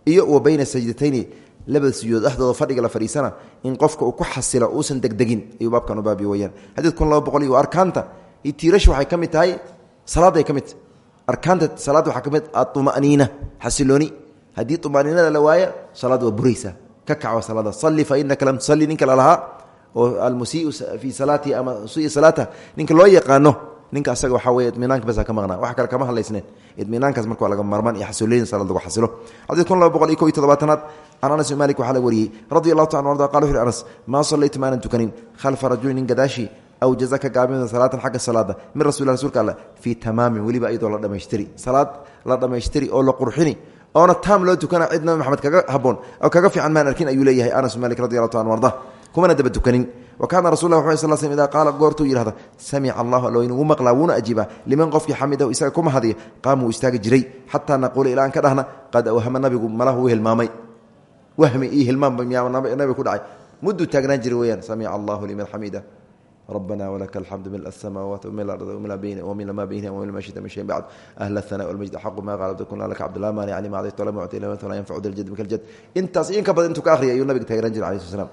iyo wa bayna sajdatayni labada sujuud dhexdooda fadhiga la fadhiisana in qofka uu ku xasilo uusan degdegin ayuu baabkan u baabi weyaan xadiid kun laba boqol iyo arkaanta iyo tiirasha waxay ka mid tahay salaaday ka mid arkaanta salaadda waxaa ka mid aumaniina xasilooni. Haddii umaniinada la waayo salaad waa buraysa ka kaco salaada. Salli fa inaka lam tusalli ninka lalahaa oo almusiiu fii salaatihi ama sui salaatah ninka loo yaqaano ninka asaga waxaa weye idminaanka basa ka maqnaa. Wax kale kama hadlaysneen. Idminaankaas marka waa laga marmaan iyo salaad lagu xasilo xadiid kun laba boqol iyo ko iyo toddobaatanaad can anas bin malik waxaa la wariyey radi allahu taala arda qala wuxu uhi anas maa sallaytu maanan tukanin khalfa rajulin nin gadaashi aw jaza ka gaabimida salaatan xagga salaada min rasul rsulka alle fii tamaamin. Weliba iyadoo la dhamaystiri. Salaad la dhammaystiri oo la qurxini oona taam loo tukana cid nabi maxamed kaga haboon oo kaga fiican maan arkin ayuu leeyahay anas bin malik radi allahu taala arda. Kumana daba tukanin wa kaana rasul lah sal sl idaa qaala goortuu yidhahda samica allahu alla waynu ugu maqlaa wuuna ajiibaa liman qofkii xamidahu isaga ku mahadiya qaama wuu istaagi jiray xataa naquula ilaa aan ka dhahna qad awhama nabigu malahu u hilmaamay wahmi iyo hilmaamba miyaa nabiga ku dhacay mudduu taagnaan jiray weyaan samica allahu liman xamida ربنا ولك الحمد ملء السماوات وملء الأرض وملء بين وملء ما بينها وملء ما شئت من شيء بعد أهل الثناء والمجد حق ما قال عبد كنا لك عبد الله مانع علي ما عطيت ولا معطي لما ولا ينفع ذا الجد منك الجد انت إن كبد انت كاخري أيها النبي تهيران جل عليه السلام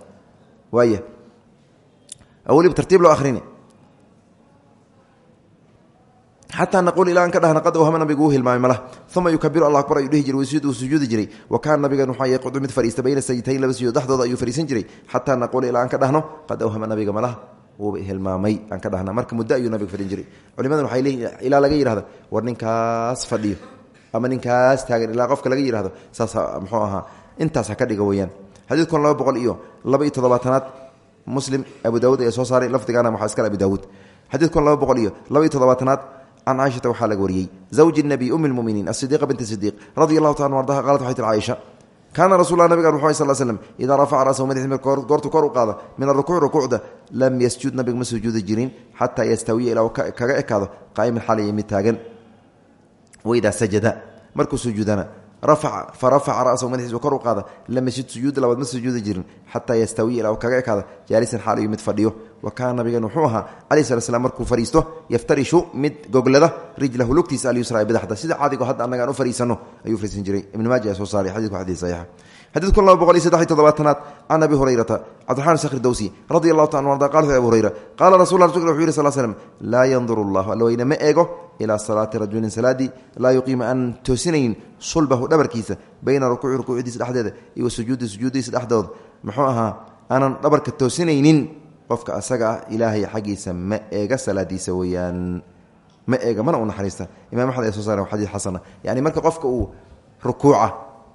وأيه weliba tartiib loo arini xataa naquul ilaa an ka dhahna qad wahama nabigu uu hilmaamay mala uma yukabiru allah akbar ayuu dhihi jiray wasiid uu sujuudi jiray wa kaana nabigan waxaa yaqudu mid fariista bayna sajidtayn laba sujuud dhexdooda ayuu fariisan jiray xataa naquul ilaa aan ka dhahno qad aan ka dhahna marka muddo ayuu nabiga fadhin jiray culimadan waxay leeyihiin ilaa laga yidhahdo war ninkaas fadhiyo ama ninkaas taagan ilaa qofka laga yidhahdo saas muxuu ahaa intaas ka dhiga weeyaan xadiidkun laba boqol iyo laba iyo toddobaatanaad muslim abu daawuud ayaa soo saaray. Lafdigaana waxaa iskale abi daawuud xadiidkun laba boqol iyo laba iyo toddobaatanaad can caaishata waxaa laga wariyey zawji nabiy umi lmuminiin asidiiqa binti sidiiq radi allahu taala ardaha qalat waxay tir caaisha kaana rasul lah nabigan wuxu sal slm idaa rafaca rasahu madaxi goortu kor u qaada min arukuuci rukuucda lam yasjud nabiga ma sujuudi jirin xataa yastawiya ilaa kaga ekaado qaa'iman xalaya mid taagan farafaca rasahu madaxiisu kor u qaada lam yasjud sujuuda labaad ma sujuudi jirin xataa yastawiya ilaa kaga ekaado jaalisan xaalayu mid fadhiyo. Wa kaana nabigan wuxuu ahaa calayi slat slam markuu fadhiisto yaftarishu mid goglada rijlahu lugtiisa alyusra ee badaxda sida caadigo hadda annaga aan u fadhiisano ayuu fadhiisan jiray. Ibn maaja ayaa soo saaray xadidku xadiis saxiixa xadiid kun laba boqol iyo saddex iyo toddobaatanaad can abi hurayrata cabdiraxmaan sakhr dowsi radi allahu taala arda qala wuxu abu hurayra qaala rasul rasulka wuxuu yihi sal slm laa yanduru allahu alla weyne ma eego ilaa salaati rajulin salaadii laa yuqiima aan toosinaynin sulbahu dhabarkiisa bayna rukuuci rukuucdiisa dhexdeeda iyo wa sujuudi sujuudiisa dhexdooda. Muxuu ahaa aanan dhabarka toosinaynin qofka asaga ah ilaahay xaggiisa ma eega salaadiisa weyaan ma eega mana u naxariista. Imam axmed ee soo saare xadiid xasana. Yani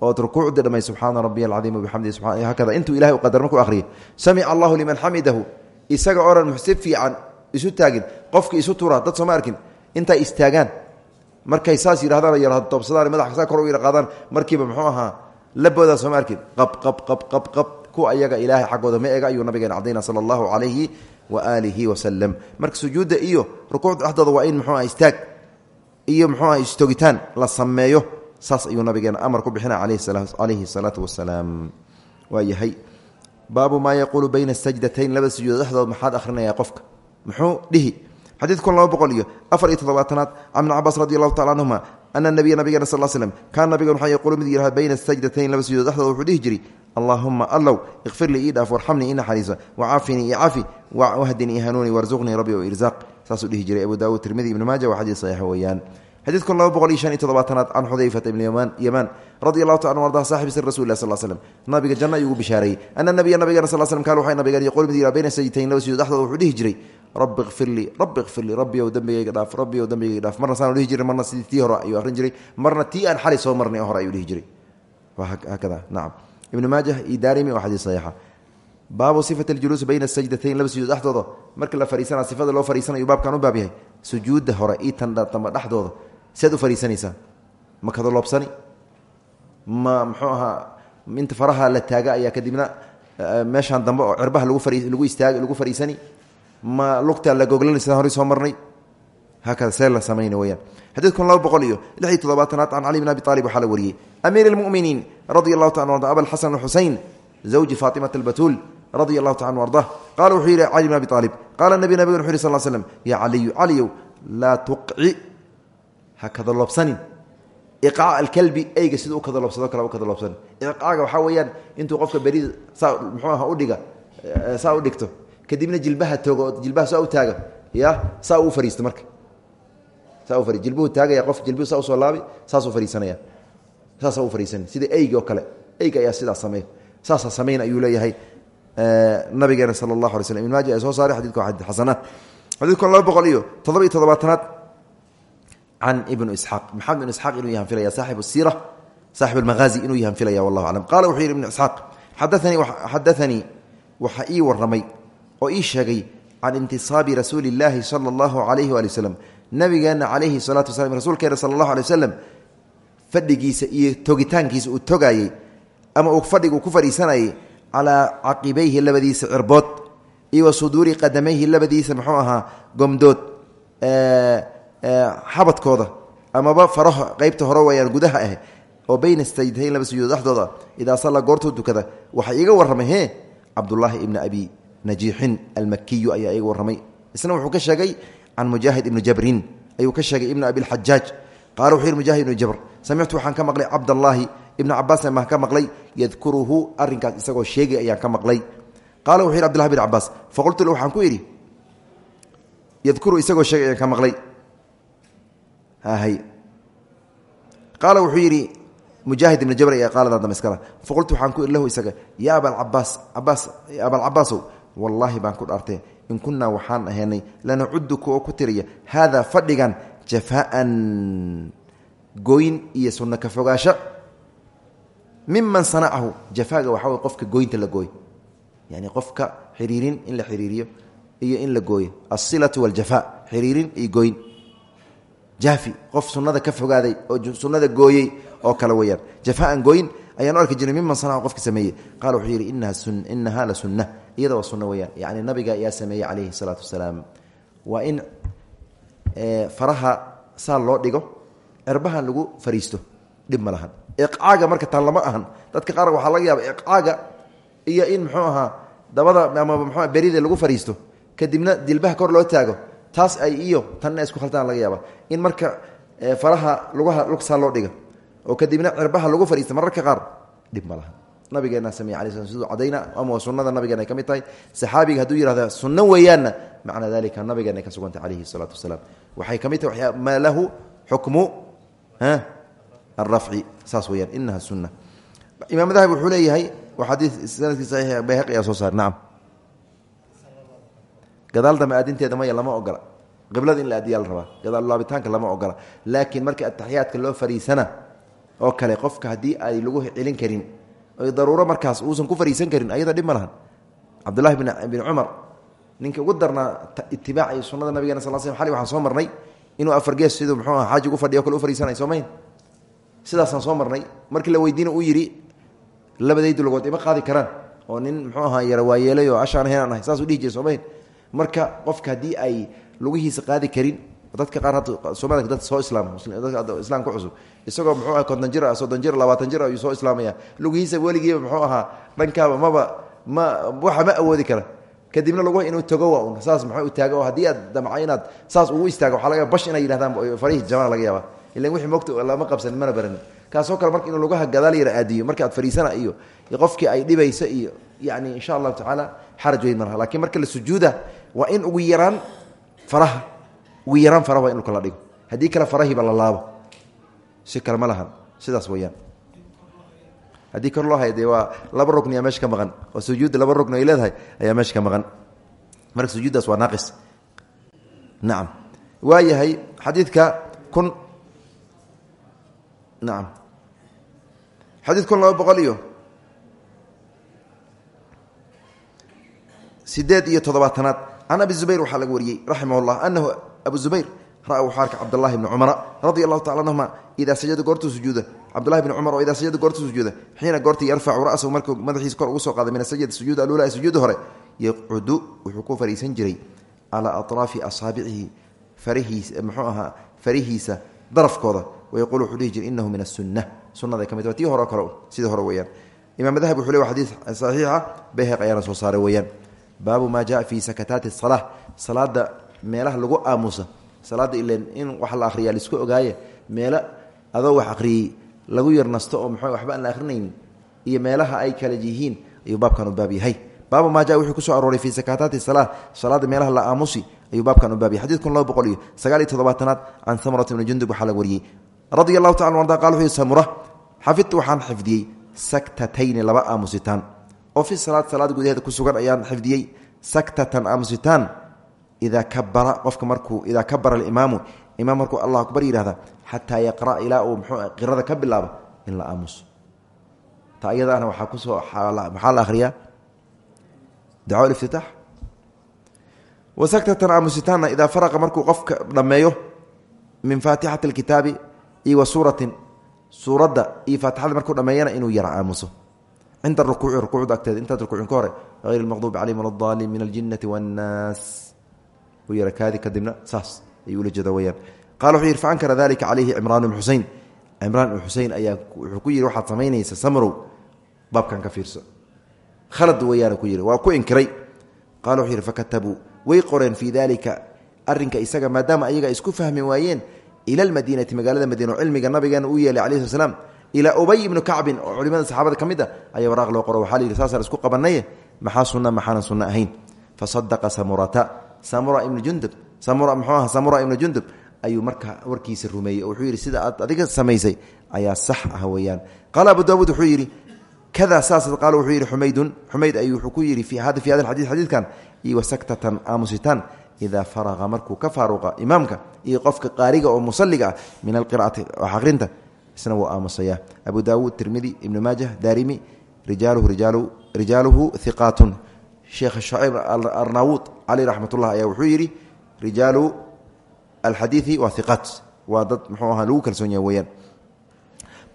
ood rukuucdii dhamay subxaana rabiy alcadiim wabixamdihi subaa hakada intuu ilahay u qadar markuu akhriyo samica allahu liman xamidahu isaga oran si fiican isu taagin qofki isu turaa dad sooma arkin intay markay saas yidhahdaan yar toobsadaan madaxa saa kor u yara qaadaan markiiba muxuu ahaa laboodaa sooma arkin. Qab qab qab qab qab kuwa ayaga ilaahay xaggooda ma eega ayuu nabigeena cadayna sala allahu calayhi wa aalihi wasalam marka iyo rukuucda dhexdooda waa in muxuu aha istaag iyo muxuu aha istoogitaan la sameeyo saas ayuu nabigeena amar ku bixina calayhi salaatu wasalaam. Waa yahay baabu maa yaquulu bayna sajdatayn laba sujuudo dhexdood maxaad ahrinayaa qofka. Muxuu dhihi? Xadiid kun laba boqol iyo afar iyo toddobaatanaad can ibni cabaas radi allahu tacala canhuma ana nabiya nabigeena sal slm kaana nabigan waxaa yaquulu mid yidhahda bayna sajdatayn laba sujuudo dhexdooda wuxuu dhihi jiray allaahuma allow ikfir lii ii dhaaf warxamnii ii naxariisa wacaafinii ii cafi wahdinii ii hanuuni warsuqnii rabbi o irsaaq saasuu dhihi jiray abu daawuud tirmidi ibni maaja waa xadiis saxiixa weeyaan xadiid kun laba boqol iyo shan iyo toddobaatanaad can xudayfata ibni yamaan radi allahu taala arda saaxibi sir rasul lah sal slm nabiga janna ayuu ugu bishaareeyey ana nabiya nabigana sal slm kaal waxay nabigan yaquul mid yidhaha bayna sajdatayn laba sujuud dhexdooda wuxuu dhihi jiray rabbi kfir lii rabbi kfir lii rabbi ow dembigayga dhaaf rabbi ow dembigayga dhaaf. Marna saanu dhihi jiray marna sidii tii hore ayuu akhrin jiray marna tii aan xali soo marnay hore ayuu dhihi jiray. Haakada nacam. Ibn maajah iyo daarimi waa xadiis saxiixa. Baabu sifati aljuluusi bayna sajdatayn laba sujuud dhexdooda. Marka la fariisana sifada loo fariisanayo baabkan u baab yahay. Sujuudda hore io tan damba dhexdooda sead u fariisanaysaa ma kadaloobsani ma muxuu ahaa inta faraha la taaga ayaa kadibna meeshaan dambe oo cirbaha lagu istaag lagu fariisani ma lugta la goglanay sidaan horey soo marnay? Haakada see la samayna weyaan xadiid kun laba boqol iyo lix iyo toddobaatanaad can cali bn abi aalib waxaa la wariyey. Amiir almuminiin radia allahu taala arda abalxasan xusein zawji faatimata albatuul radia allahu taala anu ardah qala wuxuu yidhi cali bn abi aalib qaala nabi nabig wuxu yhi sal slm yaa caliyu caliyow laa tuqci ha kadaloobsanin. Iqaac alkalbi eyga siduu u kadaloobsado kale u kadaloobsanin. Iqaaga waxaa weeyaan intuu qofka berida saa muxuu aha udhiga saa u dhigto kadibna jilbaha toogo oo jilbaha saa u taaga ya saa uu fariisto marka. Saa u jilbuhu taagaya qof jilbuhu saa u soo laabi saasuu fariisanaya. Saasaa u fariisanay sida eygi kale. Eyga ayaa sidaas sameey saasaa samayn ayuu leeyahay nabigeena sala allahu alay slm ibn maaja ay soo saaray xadidka xasanaad xadidku laba boqol iyo toddoba iyo toddobaatanaad can ibnu isxaaq maxamed ibnu isxaaq inuu yahan filaya saaxibu siira saaxib almahaazi inuu yahan filaya wallahu aclam qala wuxuu yidhi ibnu isxaaq xadaanii xadaanii waxaa ii warramay oo ii sheegay can intisaabi rasuuli illaahi sala allahu calayhi waali waslem nabigeena calayhi salaatu wasalaam rasuulkeena sala allahu alay waslem fadhigiisa iyo togitaankiisa uu togaayey ama uu fadhigu ku fadhiisanayay calaa caqibayhi labadiisa cirbood iyo wa suduuri xabadkooda amaba faraha qeybta hore weyaan gudaha ah oo bayna staydhayn laba sujuud dhexdooda idaa salla goortuu tukada waxaa iiga warramay he cabdullaahi ibni abi najiixin almakiyu ayaa iiga warramay. Isna wuxuu ka sheegay can mujaahid ibni jabrin ayuu ka sheegay ibna abilxajaaj qaala wuxuu yidhi mujaahid ibnu jabr samictu waxaan ka maqlay cabdallaahi ibna cabaasna baan ka maqlay yadkuruhu arrinkaas isagoo sheegay ayaan ka maqlay. Qaala wuxuu yidhi abdullahi cabaas faqultu le waxaan ku idhi yadkuru isagoo sheegay ayaan ka maqlay qaala wuxuu yidhi mujaahid ibn jabr ayaa qaalada dambe iskala faqultu waxaan ku idhi lahu isaga yaa abalcabaas cabaas abalcabaasow wallaahi baan ku dhaartee in kunnaa waxaan ahaynay lanacudu kuwa ku tiriya haadaa fadhigan jafaan goyn iyo sunno ka fogaasho. Miman sanacahu jafaaga waxaa wey qofka goynta la gooy. Yani qofka xiriirin in la xiriiriyo iyo in la gooyo. Alsilatu waljafa xiriirin iyo goyn jaafi qof sunnada ka fogaaday oo sunnada gooyey oo kale weyaan jafaan gooyn ayaan arki jirnay miman sanacahu qofka sameeyey. Qaala wuxuu yidhi inahaa la sunna iyada waa sunno weyaan yani nabiga ayaa sameeyey calayhi salaatu wasalaam. Waa in faraha saa loo dhigo cerbahan lagu fariisto. Dhib ma iqcaaga marka taan lama ahan. Dadka qaar waxaa laga yaaba iqcaaga iyo in muxuu ahaa dabada amaba mxu berida lagu fariisto. Kadibna dilbaha kor loo taago taas ay iyo tanna isku khaltaan laga yaaba in marka faraha lugaha lugsaa loo dhiga oo kadibna cirbaha lagu fariista mararka qaar dhib ma lahan nabigeena samey ala sl siduu cadayna ama sunnada nabigeena ay ka mid tahay saxaabiga hadduu yihahda sunno weeyaanna macna dalika nabigeena ay ka sugantay calayhi salaatu wasalaam. Waxay ka mid tahay maa lahu xukmu arafci saas weyaan inaha sunna. Imaam dahabi wuxuu leeyahay waa xadii sannadkii saxiix bayhaqi ayaa soo saar nacam gadaal dambe aadinteeda maya lama ogola. Qiblada in la aadiyaa la rabaa gadaal laabitaanka lama ogola. Laakiin markii ataxiyaadka loo fariisana oo kale qofka haddii ay lagu celin karin oy daruuro markaas uusan ku fariisan karin ayada dhib ma cabdullahi bin cumar ninka ugu darnaa itibaac iyo sunnada nabigena sal sl xali waxaan soo marnay inuu afar gees siduu muxuu aha xaajigu fadhiyo kale u fariisanay soomayn sidaasaan soo marnay. Markii la weydiina uu yidhi labadaydu lagood ima qaadi karaan. Oo nin muxuu ahaa yara waayeelay oo ashaan heenaan ahay saasuu dhihi jira soomayn marka qofka haddii ay lugihiisa qaadi karin dadka qaar hadda soomaalika dad soo islaama dadka islaam ku cusub isagoo muxuu aha konton jir ah soddon jir labaatan jir soo islaamaya lugihiisa weligiiba muxuu ahaa dhankaaba maba ma waxa ma awoodi kara. Kadibna lagu inuu tago waa un saas muxuu taago oo aad inaad saas ugu istaago waxaa laga bash inay yidhahdaan farihii jabana laga yaaba ilan wixii moogta lama qabsanin mana baranin kaasoo kale marka inuu lugaha gadaal yara aadiyo marka aad fariisana iyo qofkii ay dhibaysa iyo yani insha allahu tacaala xaraj malaha lakiin marka la sujuuda waa in ugu yaraan faraha. Ugu yaraan faraha waa in dhulka la dhigo. Haddii kale farahiiba la laabo. Si kale ma lahan. Sidaas weyaan haddii kor loo hay dee waa laba rukni aa meesha ka maqan. Oo sujuudda laba rukni ay leedahay ayaa meesha ka maqan. Marka sujuuddaas waa naaqis. Nacam waa yahay xadiidka kun nacam xadiid kun laba boqol iyo sideed iyo toddobaatanaad can abi zubayr waxaa laga wariyey raximah اllah abu zubayr ra waxaa arka cabdulahi bni cumara radi anhuma idaa sajada goortuu sujuuda cabdulahi bni cumar oo sajada goortuu sujuuda xiina goortii yarfacu ra'sahu markuu madaxiisa kor ugu soo min asajad sujuud alula sujuuda hore yaqcudu wuxuu ku fariisan jiray calaa aطraafi asaabicihi farihiisa muxuu ahaa farihiisa darafkooda wayaquul wuxuu dhihi jiray inahu min asunna sunnaday ka mid tii hore kale sidii hore weeyaan imaam dahab wuxuu le wa xadiis saxiixa bayhaq ayaana soo baabu maa jaa fii sakataati salaa salaada meelaha lagu aamusa salaada ilen in wax la akhriya la isku ogaaye meelo adoo wax akhriyey lagu yarnasto oo mxu waxba aan la akhrinaynin iyo meelaha ay kala yihiin ayuu baabkan u baab yahay. Baabu maa ja wuxuu ku soo arooray fii sakataati sala salaada meelaha la aamusi ayuu baabkan u baab yahay. Xadidkun laba boqol iyo sagaal iyo toddobaatanaad can samurata bni jundub waxaa laga wariyey. Radia allahu tacala arda qal wuxuu samura xafidtu waxaan oo fi salaad salaad gudaheeda ku sugan ayaan xifdiyey saktatan aamusitaan idaa kabara qofka markuu idaa kabara alimaamu imaam markuu allah akbar yihahda xataa yaqra ilaa uu mxuu qirada ka bilaabo in la aamuso ta iyadaana waxaa ku soo maxaa la akhriyaa? Ducaa iftitaax wa saktatan aamusitaanna idaa faraqa markuu qofka dhammeeyo min faatixati alkitaabi iyo suuratin suuradda iyo faatixada markuu dhammeeyana inuu yara aamuso cinda rukuuci rukuucda agteeda intaad rukuucin ka hore hayr lmaqduubi calayhim waladaalin min aljinnati waannaas u yara kaadi kadibna saas ayuu ula jeeda weyaan qala wuxuu yidhi faankara dalika calayhi cimraan bn xusein cimraan ibn xusein ayaa wuxuu ku yidhi waxaad samaynaysa samrow baabkan ka fiirso khalad weyaana ku yidhi waa ku inkiray qala wuxuu yidhi fakatabuu way qoreen fii dalika arrinka isaga maadaama ilaa ubay ibnu kacbin oo culimada saxaabada ka mid a ayaa waraaq loo qoro. Waxaa la yidhi isku qabanaye maxaa sunna maxaanan sunno ahayn? Fasadaqa samurata. Samura ibnu jundub samura muxuu samura ibnu jundub ayuu markaa warkiisa rumeeyey wuxuu yidhi sida adiga samaysay ayaa sax ah weeyaan. Qaala abu daawuud wuxuu yidhi kada saas qaala wuxuu yidhi xumaydun xumayd ayuu wuxuu ku yidhi hada fi hada alxadiid xadiidkan iyo wasaktatan aamusitaan idaa faraqa markuu ka faaruqa imaamka iyo qofka qaariga oo musalliga ah min alqira'ati wax aqrinta isna wuu aamusaya abu daawuud tirmidi ibnu maajah daarimi rijaaluhu rijaalu rijaaluhu hiqaatun sheekh shacib arnaawuud caleyh raxmat ullah ayaa wuxuu yidhi rijaalu alxadiidi waa hiqaat waa dad muxuu ahaa lagu kalsoon yahay weeyaan.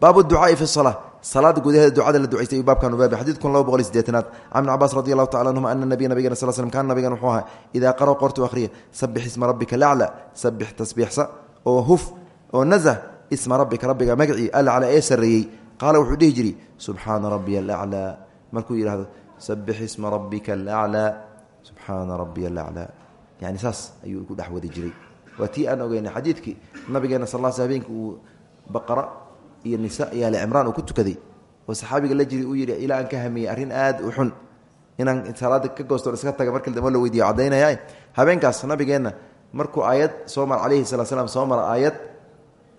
Baabu ducaai fi sala salaada gudaheeda ducada la ducaystay baabkan ubaabi xadiidkun laba boqol sideetanaad. Can ibn cabaas radi allahu tacala anhuma ana nabiya nabigana sal slm kaana nabigan wuxuu ahaa idaa qara qortu akhriya sabix isma rabbika lacla sabix tasbiixsa oo huf oo nazah isma rabbika rabbiga magacii alacla ee sarreeyey. Qaala wuxuu dhihi jiri subxaana rabbiya alaclaa markuu yidhahdo sabix isma rabbika alaclaa. Subxaana rabbiya alaclaa yani saas ayuu ku dhex wadi jiray. Waa tii aan ogeynay xadiidkii nabigeena sal sl habeenki uu baqara iyo nisa iyo ali cimraan uu ku tukaday. Oo saxaabiga la jiri uu yidhi ilaa aan ka hamiyey arrin aad u xun. Inaan salaada ka goosto iska taga markii dambe la weydiiyo caddaynaya habeenkaas nabigeenna markuu aayad soo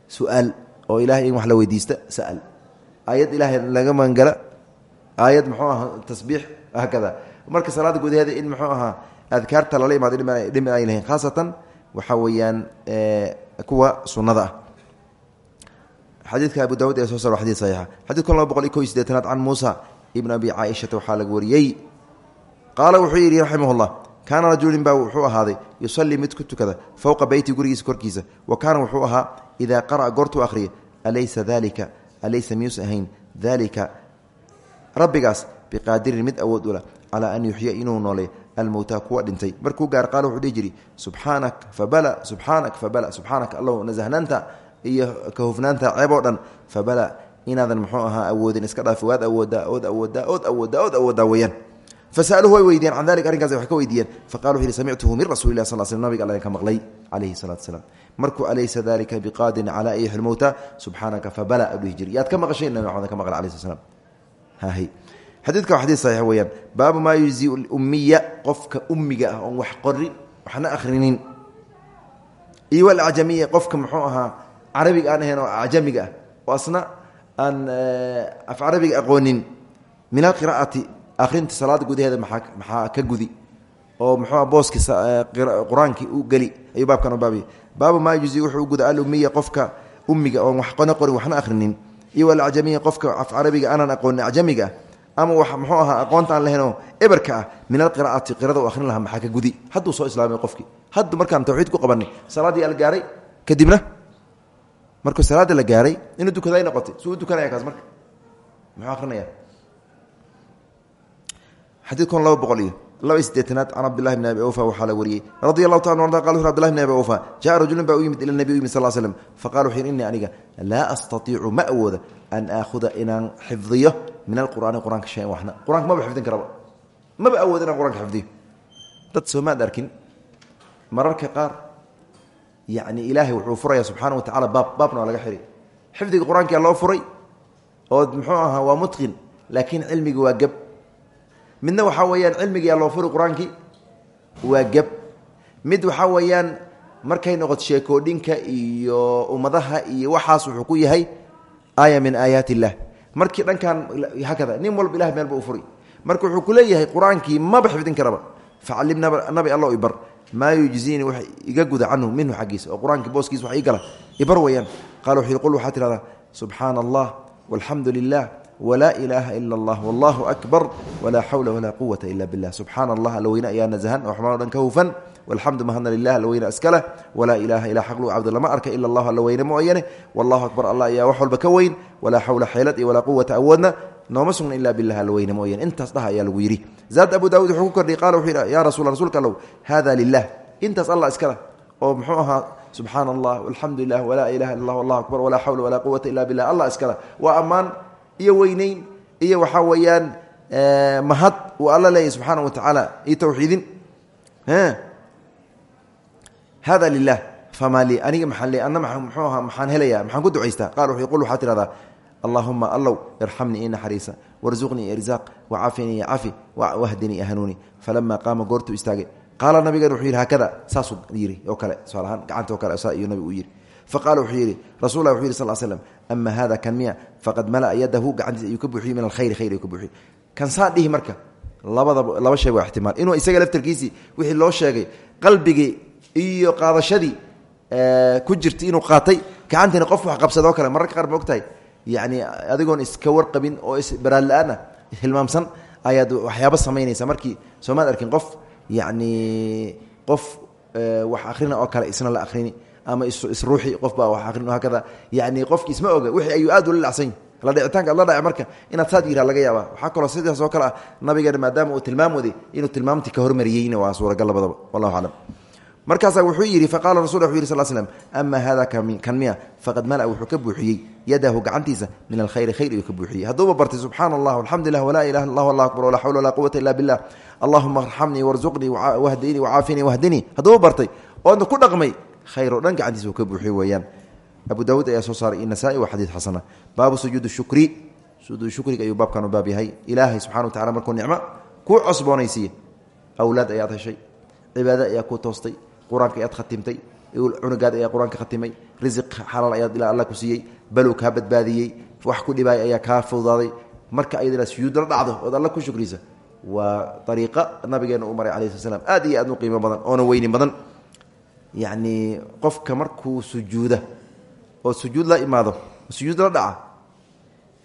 su'aal oo ilahay in wax la weydiista sa'al aayad ilaahay laga magangala aayad muxuu ahaa tasbiix hakada marka salaada gudaheeda in muxuu ahaa adkaarta lala imaado dhimi ay lahayn khaasatan waxaa weeyaan kuwa sunnada ah. Xadiidka abu daawud ee soo sar xadid saxiixa. Xadidkan laba boqol iyo ko iyo sideetanaad can muusa ibn abi caaishata waxaa laga wariyey. Qaala wuxuu yidhi raximah kaana rajulin baa wuxuu ahaaday yusallii mid ku tukada fowqa beyti gurigiisa korkiisa. Wa kaana wuxuu ahaa idaa qara'a goortuu akhriya alaysa dalika alaysa miyuusa ahayn dalika rabbigaas biqaadirin mid awood ula calaa an yuxya inuu noolay almowtaa kuwa dhintay. Markuu gaar qaala wuxuu dhihi jiri subxaanak fabala subxaanak fabala subxaanak allow nasahnaanta iyo ka hufnaanta ceeb oo dhan fabala inaadan muxuu ahaa awoodin iska dhaaf waad awoodaa ood awoodaa ood awoodaa ood awoodaa weyaan fasaluhu way weydiiyeen can dalika arrinkaas wax ka weydiiyeen faqala wuxu yhi samictuhu min rasuli lah sal sl nabiga alla ka maqlay calayhi salatu salaam markuu alaysa dalika biqaadirin calaa an yuxyi lmowta subxaanaka fabala u dhihi jiri yaad ka maqashay nabi maxamed ka maqlay alayh sl slam hahy xadiidka waa xadiid saxiix weeyaan baabu maa yujzi lummiya qofka ummiga ah oon wax qorin waxna akhrinin iyo walacjamiya qofka muxuu ahaa carabiga aan ahayn oo acjamiga ah oo asna aan af carabiga aqoonin min alqiraa'ati akhrinta salaada gudaheeda maxaa ka gudi? oo muxuua booski qur'aankii u geli. Baabkan u baabu maa yujzi wuxuu guda alummiya qofka ummiga oon waxna qorin waxna akhrinin. Iyo walacjamiya qofka af carabiga aanan aqoonin acjamiga ama wax muxuu ahaa aqoonta aan lahaynoo eberka ah min alqiraa'ati qirada u akhrin lahaa maxaa ka gudi? Hadduu soo islaamay qofkii. Haddu markaan tawxiid ku qabanay salaaddii al gaaray kadibna markuu salaada la gaaray inuu dukaday noqotay. Suu dukanaya kaas marka. Muxuu akrinaya xadiidkun laba boqol iyo laba sideetanaad can cabdillahi bni abi awfa waxaa la wariyey radi allahu taala arda qal wuxu abdillahi bni abi awfa jaa rajulun baa u yimid ila nabi u yimid sal slm faqala wuxu yidhi innii aniga laa astatiicu ma awooda an aakhuda inaan xifdiyo min alqur'aani qur'aanka shayan waxna. Qur'aanka maba xifdin karaba. Maba awood inaan qur'aanka xifdiyo. Dad soomaad arkin mararka qaar yani ilaahay wuxuu furaya subxaana wa tacala baab baabna waa laga xiri. Xifdiga qur'aankia loo furay oo muxuu ahaa waa mutqin laakiin cilmigi waa geb midna waxaa weeyaan cilmigiyaa loo furi qur'aankii waa geb mid waxaa weeyaan markay noqoto sheekoodhinka iyo ummadaha iyo waxaas wuxuu ku yahay aaya min aayaat illah markii dhankan hakada nin walba ilah meel ba u furi. Marka wuxuu ku leeyahay qur'aankii maba xifdin karaba. Facallimna nabi alla ibar maa yujziini wax iga guda canhu minhu xaggiisa. Oo qur'aankii wax ii gala. Ibar weeyaan. Qala wuxuu qul waxaa tidhahdaa subxaana wlaa ilaaha ila allah wallahu akbar walaa xawla walaa quwata ila billah. Subxaana allah alla weyne ayaa nasahan oo xumaan o dhan ka hufan. Walxamdu mahadna lilah alla weyne askaleh walaa ilaaha ilaa xaq lagu cabdo lama arka ila allahu alla weyne mooyane wallahu akbar allah ayaa wax walba ka weyn. Walaa xawla xeelad iyo walaa quwata awoodna nooma sugna ila bilah alla weyne mooyane intaas dhaha ayaa lagu yidhi. Zaad abu daawud wuxuu ku kordhiyey qala wuxuu yidhi ya rasul rasuulka allow hada lilah intaas allah iskaleh oo muxuu ahaa subxaana allah alxamdu lilah walaa walaa walaa iyo weyneyn iyo waxaa weeyaan mahad uu alla leeyahy subxaana wa tacaala iyo tawxiidin. Hada lilah famaa lii aniga maxaan le anna mxuu ahaa maxaan helayaa maxaan ku ducaystaa wuxuu qul waxaa tidhahdaa allahuma allow irxamnii i naxariisa warzuqnii irzaaq wacafinii cafi wahdinii hanuuni. Falama qaama goortuu istaagay. Qaala nabigan wuxuu yidhi haakada saasuu yidhi oo kale tusaale ahaan gacanta oo kale saa iyo nabigu uu yidhi faqala wuxuu yidhi rasul wuxu yidhi sal slm ama hada kan miya faqad malaa yadahu gacantiisa ayuu ka buuxiyey min alkhayri khayr ayuu ka buuxiyey kan saa dhihi marka labadaba laba shay waa ixtimaal. Inuu isaga laftarkiisii wixii loo sheegay qalbigii iyo qaadashadii ku jirtay inuu qaatay gacantiina qof wax qabsadoo kale mararka qaar ma ogtahay. Yacni adigoon iska warqabin oo isbaraadla-aan ah hilmaamsan ayaad waxyaabo samaynaysa markii soomaad arkin qof ama isruuxi qof baa wax akhrin hakada yani qofki isma oga wixii ayuu aad ula dhacsan la dhicitaanka ad la dhace marka inaad saad yihah laga yaaba waxaa kaloo sidaas oo kale ah nabigeena maadaama uu tilmaam waday inuu tilmaamtii ka hormariyeyna waa suuragal labadaba. Wallahu aclam. Markaasaa wuxuu yidhi faqala rasul wuxu yidhi sal slm ama hada kan miya faqad mala wuxuu ka buuxiyey. Yadahu gacantiisa min alkhayri khayr ayuu ka buuxiyey. Hadduuba bartay subxaana allah alxamdu lilah walaa ilaha illa allah akbar walaa xawla walaa quwata illa billah. Allahuma arxamnii warzuqnii wahdinii wacaafinii wahdinii. Hadduuba bartay. Oodna ku dhaqmay khayr o dhan gacantiisa uu ka buuxiy weeyaan. Abu daawuud ayaa soo saaray iyo nasaa-i waa xadiid xasana. Baabu sujuudi shukri. Sujuud shukriga ayuu baabkan baab yahay. Ilaahay subxana wa tacala markuu nicmo kuu cosboonaysiiye awlaad ayaad heshay cibaado ayaa kuu toostay qur'aanka ayaad khatimtay cunugaad ayaa qur'aanka khatimay risiq xalaal ayaad ilaa alla ku siiyey balow kaa badbaadiyey wax ku dhibaay ayaa kaa fududaaday marka ayad sujuud la dhacdo ood alla ku shukrisa waa ariiqa nabigeena uu maray calayi sl aad iyo aad u qiimo badan oona weyni badan yacni qofka markuu sujuuda oo sujuud la imaado sujuud la dhaca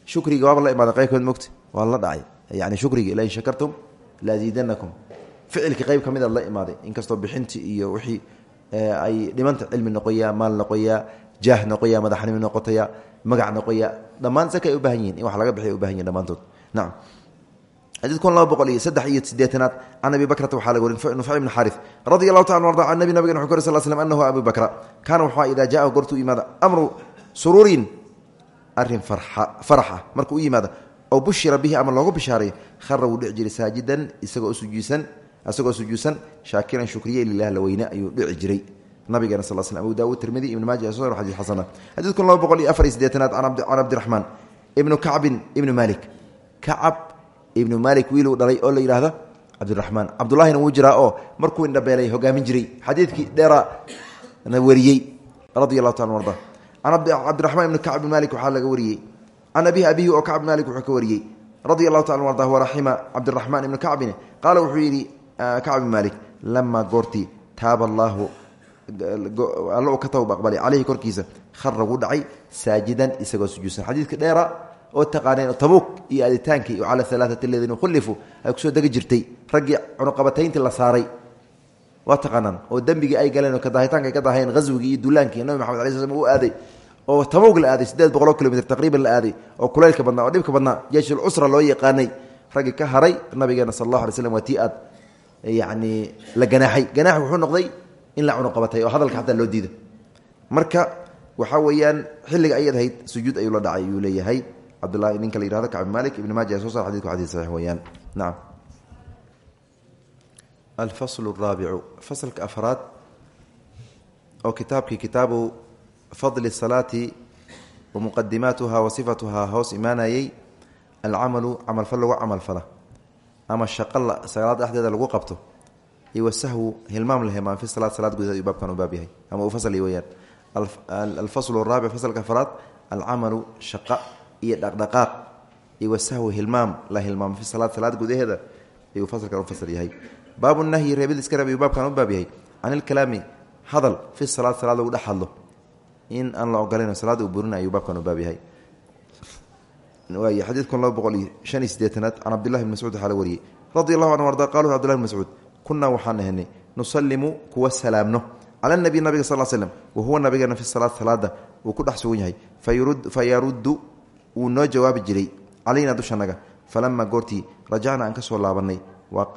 shukriga waaba la imaada qaybkood mogta waa la dhacay. Yani shukriga lain shakartum laasiidanakum ficilka qayb ka mid aad la imaaday inkastoo bixinti iyo wixii ay dhimanta cilmi noqoyaa maal noqoyaa jaah noqoya madaxnimo noqotaya magac noqoya dhammaan saka u in wax laga bixiy u baahan yihiin dhammaantood xadiid kun laba boqol iyo saddex iyo sideetanaad can abi bakrata waxaa laga warin nufay bn xaari radi allahu taala arda can nabi nabigan wuxu kor sal slm anahu abu bakra. Kaana wuxuu idaa jaahu goortuu yimaada amru suruurin arrin faraxa. Markuu u yimaado oo bushira bihi ama loogu bishaareeyo khara wuu dhici jiray saajidan isagoo sujuudsan isagoo sujuudsan shaakiran shukriye lilah la weyne ayuu dhici jiray. Nabigeena sal sl abu daawud tirmidi ibn maaja so xadis xasana xadiid kun laba boqol iyo afar iyo sideetanaad can cabdiraxmaan ibnu kacbin ibnu malik kacab ibnu malik wiiluu dhalay oo la yidhaahdo cabdiraxmaan cabdullahina wuu jiraa oo markuu indhabeelay hogaamin jiray. Xadiidkii dheera na wariyey. Radi allahu taala arda can cabdiraxmaan ibni kacb malik waxaa laga wariyey. Can abihi abihi oo kacb malik wuxuu ka wariyey. Radia allahu taala arda waraxima cabdiraxmaan ibni kacbin qaala wuxuu yidhi kacb malik lamaa goortii taaba allaahu ka tawba aqbalay caleyhi korkiisa khara dhacay saajidan isagoo sujuudsan. Xadiidka dheera oo taqaaneen tabuuk iyo aaditaankii oo cala alaaati aladiina khulifuu ay ku soo degi jirtay. Raggii cunuqabatayntii la saaray. Waa taqaanaan oo dembigii ay galeen oo kadaahitaanka ay ka daahayeen haswigii iyo duulaankii nabi maxamed alai sl slam uu aaday. Oo tabuuk la aaday siddeed boqoloo taqriiban la aaday oo kulaylka badnaa oo dhibka badnaa jeyshulcusra loo yaqaanay. Raggii ka haray nabigeena sal allahu alay slam waa la ganaaxay. Ganaax wuxuu noqday in la cunuqabatay oo hadalka xataa loo diido. Marka waxaa weeyaan xilliga ayad ahayd sujuud ayuu la dhacay ayuu leeyahay cabdulahi ninka la yihahdo kacb malik ibn maaja soo sar xadidku xadid saxiix weeyaan. Nacam alfaslu raabicu faslka afraad oo kitaabkii kitaabu fadli salaati wa muqadimaatuha wa sifatuhaa hoos imaanayay alcamalu camalfal lagu camalfala ama shaqala salaada dhexdeeda lagu qabto iyo wasahwu hilmaam la hilmaam fi salaad salaad gudaheed uu baabkan u baab yahay. Ama uu fasli weeyaan. Alfaslu raabic faslka afraad alcamalu shaqa iyo dhaqdhaqaaq iyo wasahwu hilmaam la hilmaam fi salaad salaad gudaheeda ayuu fasalkan u fasal yahay. Baabu nahyi reebid iska reeb baabkan u baab yahay. Can ilkalaami hadal fi salaad salaad lagu dhex hadlo. In aan la ogolayno salaada uu burina ayuu baabkan u baab yahay. Waay xadiidkun laba boqol iyo shan iyo sideetanaad can cabdillahi bn mascuud waxaa la wariyey. Radi allahu canhu arda qalu cbdillahi bn mascuud kunaa waxaan ahanay nusalimu kuwa salaamno cala nabiy nabiga sal slm wa huwa fi salaad salaada uu ku dhex sugan yahay. Fayaruddu wuu noo jawaabi jiray calayna dushanaga falamaa goortii rajacna aan ka laabanay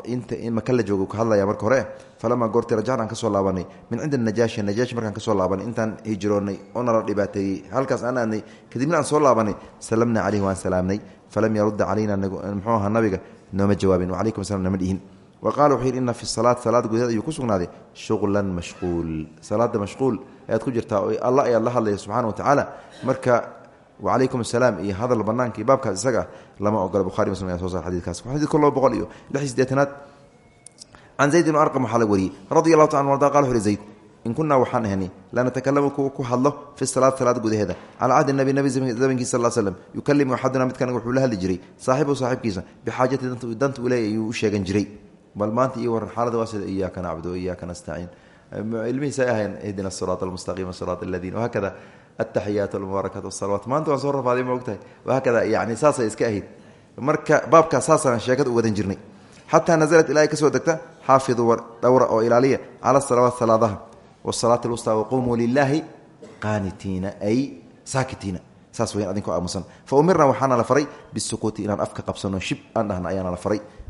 inta maka la jooga ka hadlaya marka hore falamaa goortii rajacna aan ka laabanay min cinda najaashi najaashi markaan ka laabanay intaan hijroonnay oo nala dhibaateeyey halkaas aan aadnay kadibna aan soo laabanay salamna caleyhi waan salaamnay. Falam yarudda calayna muxuu ahaa nabiga? Nooma jawaabin. Wacalaykum aslam nama dhihin. Wa wuxuu yidhi ina fi salaat salaad gudaheed ayuu ku sugnaaday. Shuqlan mashquul. Salaada mashquul ayaad ku jirtaa alla ayaad la hadlaya subxana wa tacaala marka wacalaykum asalaam iyo hadal banaanka iyo isaga lama ogola. Buhari muslim ayaa soo saar xadidkaas xadidku laba boqol iyo lix sideetanaad can zayd ibn arqam waxaa la wariyey. Taala arda qala wuxu zayd in kunaa waxaan ahnay lanatakalamu kuwa ku hadlo fi salaad salaad gudaheeda. Calaa cahdi nabi nabi zamankiisa sal slm yukalimu axaduna midkan wuxuu la hadli jiray. Saaxibu saaxibkiisa bixaajati danta u leeya ayuu u sheegan jiray. Bal maanta iyo waran xaalada waa sida iyaaka nacbudu wa iyaaka nastaciin. Ilmihiisay ahayn ihdina siraat almustaqiima siraat aladiina wahakada ataxiyaat almubaarakat wasalawaat maanta waan soo rafaaday ma ogtahay wahakada yani saasay iska ahayd marka baabkaas saasaan sheekada u wadan jirnay xataa nazalat ilaahay ka soo degta xaafiduu dhowra oo ilaaliya cala salawaat salaadaha wasalaati alwustaa waqumuu lilaahi qaanitiina ay saakitiina saas weyan adinkoo aamusan fa umirna waxaana la faray bisukuuti inaan afka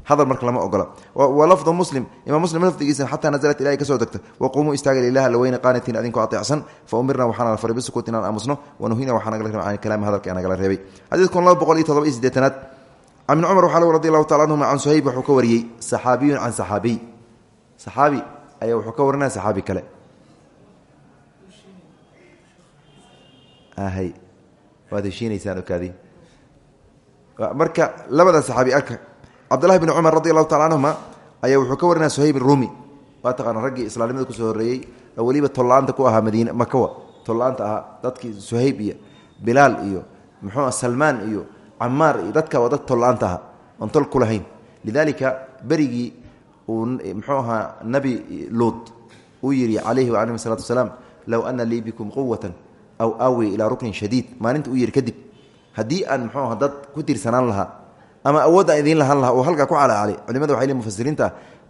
hadal marka lama ogola. Walafdu muslim. Imaam muslim lafdigiisa xataa nazalat ilahay ka soo degta. Waquumuu istaaga lilah laweyne qaanitiin adinkoo ateecsan fa umirna waxaana la faray bisukuuti inaan aamusno wanuhina waxaa nagala reebay can kalaami hadalka ee nagala reebay. Xadiidkun laba boqol iyo todoba iyo sideetanaad can ibni cumar waxaa radi allahu tacala anhuma can suhayb wuxuu ka wariyey saxaabiyun can saxaabiy saxaabi ayaa wuxuu ka warinaya saxaabi kale. Waad heshiinaysaan okaadi marka labada saxaabi arka cabdullahi bn cumar radi tacala anhuma ayaa wuxuu ka warinaya suhayb rumi. Waa taqaana raggii islaamnimada ku soo horreeyey oo weliba tolla-aanta ku ahaa madiine makawa tolla-aanta ahaa dadkii suhayb iyo bilaal iyo muxuu salmaan iyo camaar iyo dadka waa dad ahaa oon tol ku lahayn. Lidaalika uu muxuu ahaa nabi luud uu yidhi calayhi wacalayhi salatu wasalaam low ana lii bikum quwatan aw aawi ilaa ruknin shadiid. Maalinta uu yidhi kadib haddii aan muxuu aha dad ku tiirsanaan lahaa ama awood aan idiin lahaan lahaa oo halkaa ku calacalay culimada waxay leeyiin mufasiriinta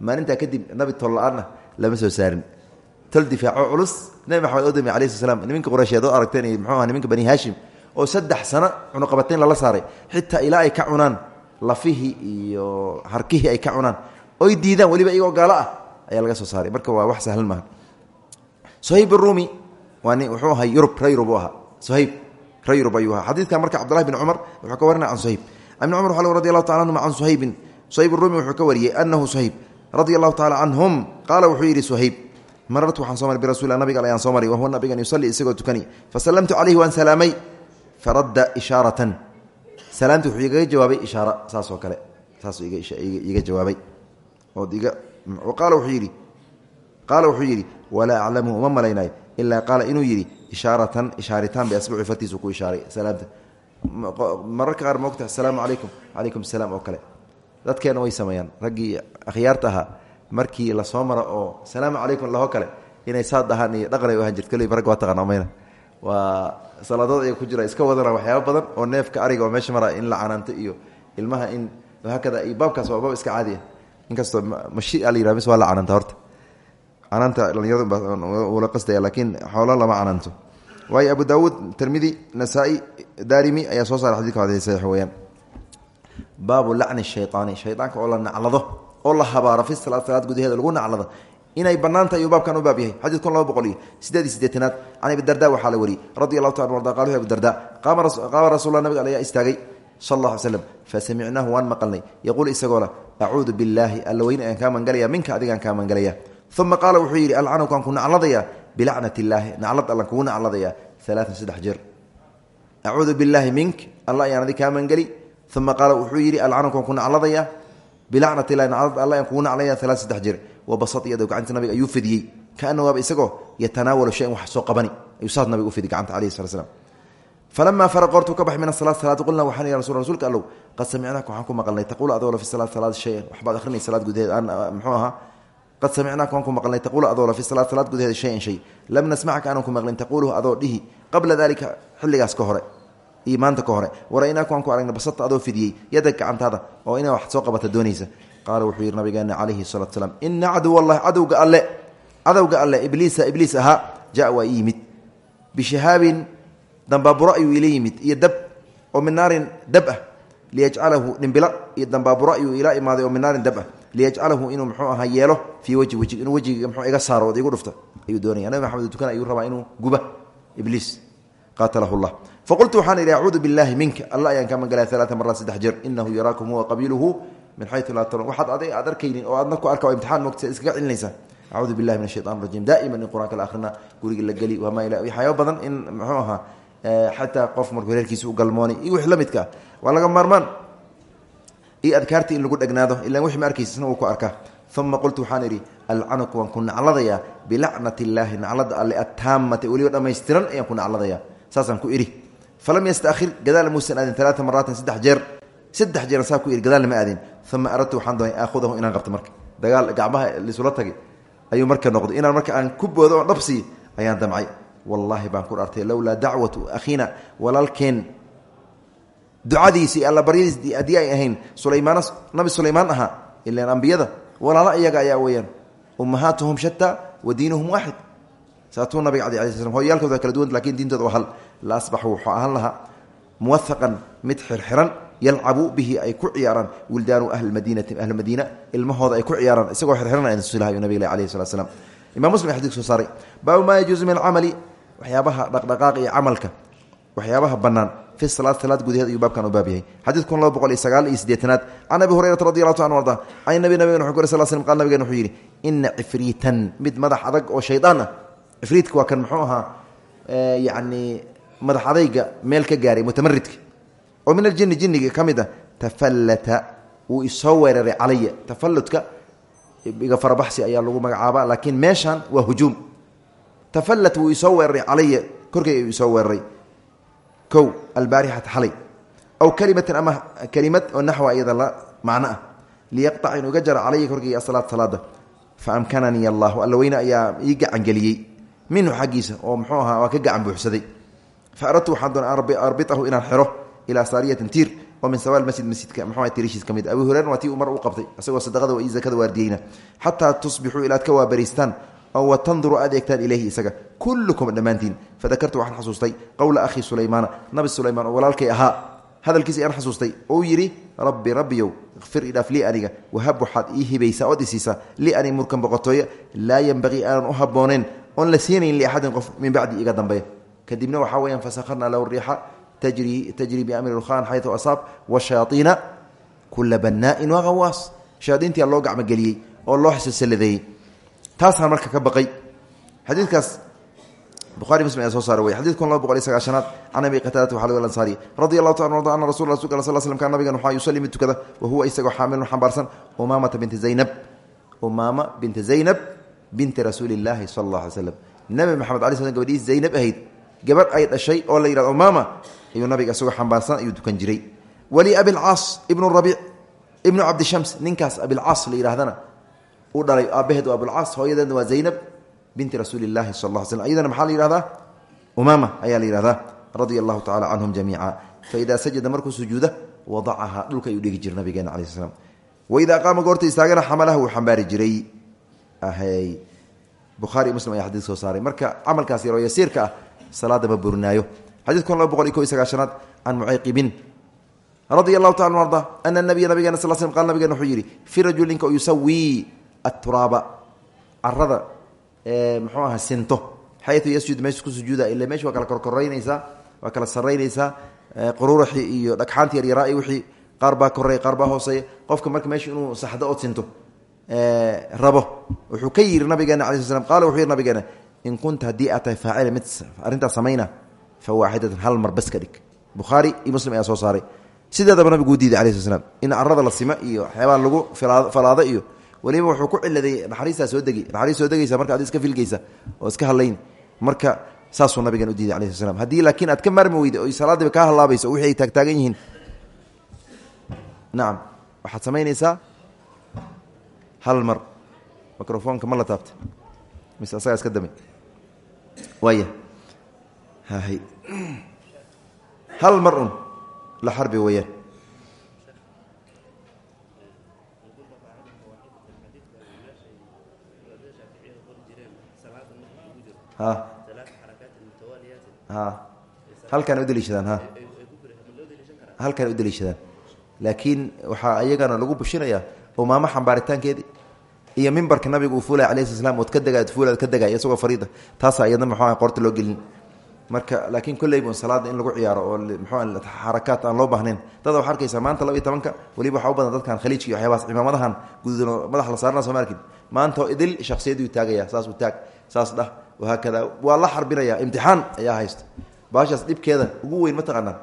maalintaa kadib nabi tolla-aanna lama soo saarin. Tol difaaco culus nabi maxamed odami alayhi sl slam niminka quraysheed oo aragteen iyo muxuu aha niminka bani haashim oo saddex sano cunuqabateyn lala saaray. Xitaa ilaa ay ka cunaan lafihii iyo harkihii ay ka cunaan. Oy diidaan weliba iyagoo gaalo ah ayaa laga soo saaray. Marka waa wax sahlan maaha. Suhayb arumi waa nin wuxuu ahaa yurub ree yurub u ahaa. Suhayb ree yurub ayuu ahaa. Xadiidkan marka cabdullahi bin cumar wuxuu ka warinaya can suhayb ibn cumar waxaa radi allahu tacala anhuma can suhaybin suhayb arumi wuxuu ka wariyey anahu suhayb. Radia allahu tacala canhum qaala wuxuu yidhi suhayb marartu waxaan soo maray birasulilah nabiga ayaan soo maray wahuwa nabigan yusalli isagoo tukani. Fasallamtu calayhi waan salaamay faradda ishaaratan. Salaamti wuxuu igaga jawaabay ishaara saas oo kale saasuu iga jawaabay. Qaala wuxuu yidhi walaa aclamu uma malaynayo. Ilaa qaala inuu yidhi ishaaratan ishaaritaan biasbuci fartiisu ku ishaaray salaamta mararka qaar moogta asalaamu calaykum. Calaykum asalaam oo kale. Dadkeena way sameeyaan. Raggii akhyaarta ahaa markii la soo maro oo salaamu calaykum laho kale inay saa dhahaan iyo dhaqanay u ahaan jirto kaliy ragga waa taqana mayna waa salaadood ay ku jira iska wadana waxyaaba badan oo neefka ariga oo meesha mara in la canaanto iyo ilmaha in haakada iyo baabkaas waa baab iska caadiya inkastoo mashi a la yirah mis waa la canaanta horta. Canaanta dhalinyarada qasdaya laakiin xoolo lama canaanto waayo abu daawuud tirmidi nasaa-i daarimi ayaa soo saaray xadidka xadii saxiix weeyaan. Baabu lacni shayطaani shaydaanka oo la naclado oo la habaaro fi salaad salaad gudaheeda lagu naclado. Inay bannaan tahay ayuu baabkan u baab yahay. Xadid kun laba boqol iyo sideed iyo sideetanaad. Can abidarda waxaa la wariyey radi allahu taala arda qal abudarda qaama rasulla nabiga ayaa istaagay sal alla ly slam fasamicnaahu waan maqalnay. Yaquul isagoo la acuudu billaahi alla weyne ayaan kaa mangalaya minka adigaan kaa mangalaya uma qaala wuxuu yidhi alcanuk waan ku nacladayaa bilacnat illaahi naclad allan kugu nacladayaa alaaan saddex jeer. Acuudu billaahi mink alla ayaan adig kaa mangeli. Uma qaala wuxuu yidhi alcanuk waan ku nacladayaa bilacnat illahi naclad alla ayaan kugu naclaya alaaan saddex jeer. Wabasad iyado gacanta nabiga ayuu fidiyey. Kaana waaba isagoo yatanaawalu shayan wax soo qabani. Ayuu saas nabiga u fidi gacanta alayhi sala slam falamaa faraqa hortuu min asalaat salaad qulnaa waxaan ya rasul rasuulka allow qad samicnaaka waxaan ku maqalnay taquulu adoola fi salaat salaad shayan. Waxbaad akhrinay salaad gudaheed aan muxuu ahaa qad samicnaaka waan ku maqalnay taquulu adoola fi salaat salaad gudaheed shayan shay. Lam nasmacaka aanan ku maqlin taquuluhu adoo dhihi qabla dalika xilligaas ka hore iyo maanta ka hore waraynaaka waan ku aragnay basata adoo fidiyey yadda gacantaada oo inaa wax soo qabata doonaysa. Qaala wuxuu yidhi nabigeena calayhi salatu salaam ina caduw allahi cadowga alle cadowga alle ibliisa ibliis ahaa ja waa i yimid. Bishahaabin dambaaburo ayuu ila yimid iyo dab oo min naarin dab ah liyajcalahu dhimbila iyo dambaaburo ayuu ila imaaday oo min naarin dab ah liyajcalahu inuu mxuu ahaa yeelo fii wajhi wejig inuu wejiga mxuu iga saaro ood igu dhufta ayuu doonaya. Nabi maxamed dukan ayuu rabaa inuu guba ibliis. Qaatalahu llah faqultu waxaan idhi acuudu billahi minka. Alla ayaan ka magalaya alaaa maraat saddex jeer. Inahu yaraakum huwa qabiiluhu min xayu laa taron waxaad aday aad arkaynin oo aadna ku arka imtixaan mogta iskaga celinaysaa acuudu billahi min ashaytan rajim daa'iman in qur'aanka la akhrina guriga la geli. Wamaa ila waxyaaba badan in muxuu ahaa xataa qof markuu reerkiisa u galmooni iyo wix la midka waa laga maarmaan iyo adkaarta in lagu dhegnaado ilan wixi ma arkaysa uu ku arkaa uma qultu waxaan idhi alcanuk waan ku nacladayaa bilacnat illaahi naclada alle attaamati weliba dhammaystiran ayaan ku nacladayaa saasaan ku idhi. Falam yastaakhir gadaal muusan aadin alaaa maraatin saddex jeer. Saddex jeer saa ku idhi gadaalna ma aadin. Uma aradtu waxaan doonay aakhudahu inaan qabto marka. Dagaal gacmaha lisula tagay. Ayuu marka noqday. Inaan marka aan ku boodo oo ayaan damcay. Wallaahi baan ku dhaartay lowlaa dacwatu akhiina walaalkeen ducadiisi alla baryadiis haddii ay ahayn sulaymaan nabi sulaymaan ahaa ilaan ambiyada walaalo iyaga ayaa weeyaan ummahaatuhum shataa wa diinuhum waaxid. Saatuu nabiga cali ala slam hoyaalkooda waa kala duwan laakiin diintooda waa hal. La asbaxu wuxuu ahaan lahaa muwahaqan mid xirxiran yalcabu bihi ay ku ciyaaraan. Wildaanu ahli madiinati ahli madiina ilmahooda ay ku ciyaaraan. Isagoo xirxiran susilahayo nabig le alayhi salatu slam imam muslim xadis soo saaray baabu maa yajuusu min alcamali waxyaabaha dhaqdhaqaaq iyo camalka waxyaabaha bannaan fi salaad salaad gudaheed ayuu baabkan u baab yahay. Xadiid kun laba boqol iyo sagaal iyo siddeetanaad can abi hurayrata radi allahu ta anu arda can nabi nabigen wuxuu ku sal slm qal nabigen wuxuu yidhi ina cifriitan mid madax adag oo shaydaan ah. Cifriidka waa kan muxuu ahaa yacni madax adayga meel ka gaaray mutamaridka oo min aljini jinniga ka mid a tafallata wuu isoo weeraray calaya. Tafallutka iga farabaxsi ayaa lagu magacaaba laakiin meeshan waa hujuum. Tafallat wuu isoo weeraray calaya korkay ayuu isoo weeraray kow albaarixata xalay. Aw kalimatan ama kelimad oo naxwa iyada la macno ah. Liyaqtac inuu iga jaro calaya korkayga asalaad salaada. Fa amkananii allahu. Alla weyne ayaa ii gacangeliyey minhu xaggiisa oo muxuu ahaa waa ka gacan buuxsaday. Fa aradtu waxaan doona arbitahu inaan xiro ilaa saariyatin tiir oo min sawaal masjid masjidka muxuu tirishiis ka mid abi hureyran waa tii u waabariistaan oo wa tanduru aad eegtaan ilayhi isaga. Kullukum dhammaantiin. Fadakartu waxaan xasuustay qowla akhii sulaymaana. Nabi sulaymaan oo walaalkay ahaa. Hadalkiisa ayaan xasuustay. Oo uu yidhi rabbi rabbiyow ikfir idhaaf lii aniga. Wahab waxaad ii hibaysaa ood isiisaa li ani murkan boqotooye. Laa yenbaqii aanan u habbooneen oon la siinayn liaxadin qof min bacdi iga dambeeya kadibna waxaa weyaan fasakharna lahu riixa tajri biamri rukhan xayu asaab washayaaiina kula banaain waqawaas shayaaiintia loo gacmogeliyey oo loo xisosaladeeyey taasaan marka ka baqay. Xadiidkaas buhari muslim ayaa soo saara wey xadid kun laba boqol iyo sagaashanaad. Can abi qataadata waxaa ansaari radi allahu ta arda ana rasul rasulka sal slm kaan nabigan waxaa yusallii mid tukada wa huwa isagoo xaamilun xambaarsan umaamata binti zaynab. Umaama binti zaynab binti rasuuli illaahi sala allah alay slam nabi maxamed ala sl gabadhiis zaynab ahayd gabadh ay dhashay oo la yihahdo umaama ayuu nabiga isagoo xambaarsan ayuu dukan jiray. Wali abilcaas ibnu rabiic ibnu cabdishams ninkaas abilcaas la yidhahdana u dhalay aabbaheed waa abulcaas hooyadeedna waa zaynab binti rasuuli llahi sal lla slm iyadana maxaa la yihahdaa umaama ayaa la yihahdaa radia allahu tacala canhum jamiica faidaa sajada markuu sujuuda wadacahaa dhulka ayuu dhigi jiray nabigeena cala slam waidaa qaama goorta istaagana xamalaha wuu xambaari jiray. Bukhaari muslim ayaa xadiis soo saaray. Marka camalkaas yaroo yasiirka ah salaada ma burinaayo xadid kun laba boqol iyo ko iyo sagaashanaad can mucayqibin radia allahu taala arda ana nabiya nabigeena sal slm qal nabigeena wuxuu yidhi fi rajul ninka yusawii aturaaba carada muxuu aha sinto xayu yasjud meesha ku sujuuda ila meesha waa kala korkoraynaysaa waa kala saraynaysaa quruuraxii iyo dhagxaanti yaryaraa wixii qaar baa koreeya qaar qofka marka meesha inuu saxdo ood sinto rabo wuxuu ka yidhi nabigeena ala sl slam wuxuu yidhi nabigeena in kunta haddii aad tahay faacila samayna fa waaxidatan hal mar bas ka dhig bukhaari iyo muslim ayaa soo saaray sideedaba nabigu u diiday alai sl in carada la sima iyo waxyaabaa lagu falaado iyo weliba wuxuu ku ciladay naxariistaa soo degi naxariis soo degaysa marka ad iska filgeysa oo iska hadlayn. Marka saasuu nabigan u diiday alai sl slam laakiin aad ka maarmi weyda o salaadiiba kaa halaabayso wixii ay taagtaagan yihiin. Nacam waxaad samaynaysaa? Hal mar. Microfoonka ma la taabta mise asagaa iska damay waaya hahay hal mar un. La xarbi weeyaan halkaan udaliishadaan ha. Halkaan udaliishadaan laakiin waxaa iyagana lagu bushinayaa umaamo xambaaritaankeedii iyo mimbarka nabiga uu fuulay alayh sl slam ka dega fuulaad ka degay isagoo fariida. Taasaa iyadna muxuu ah qoorta loo gelin. Marka laakiin kolleyba salaada in lagu ciyaaro oo muxuu xarakaat aan loo baahnayn. Dada waxaa maanta laba iyo tobanka weliba waxaa u badan dadkan khaliijka iyo waxyaabaas cimaamadahan gududan madax la saarana arkin. Maanta idil shaksiyaduu taagaya saasuu taag saas dhah wahaakada waa la xarbinaya imtixaan ayaa haysta baashaas dhibkeeda ugu weyn mataqaanaa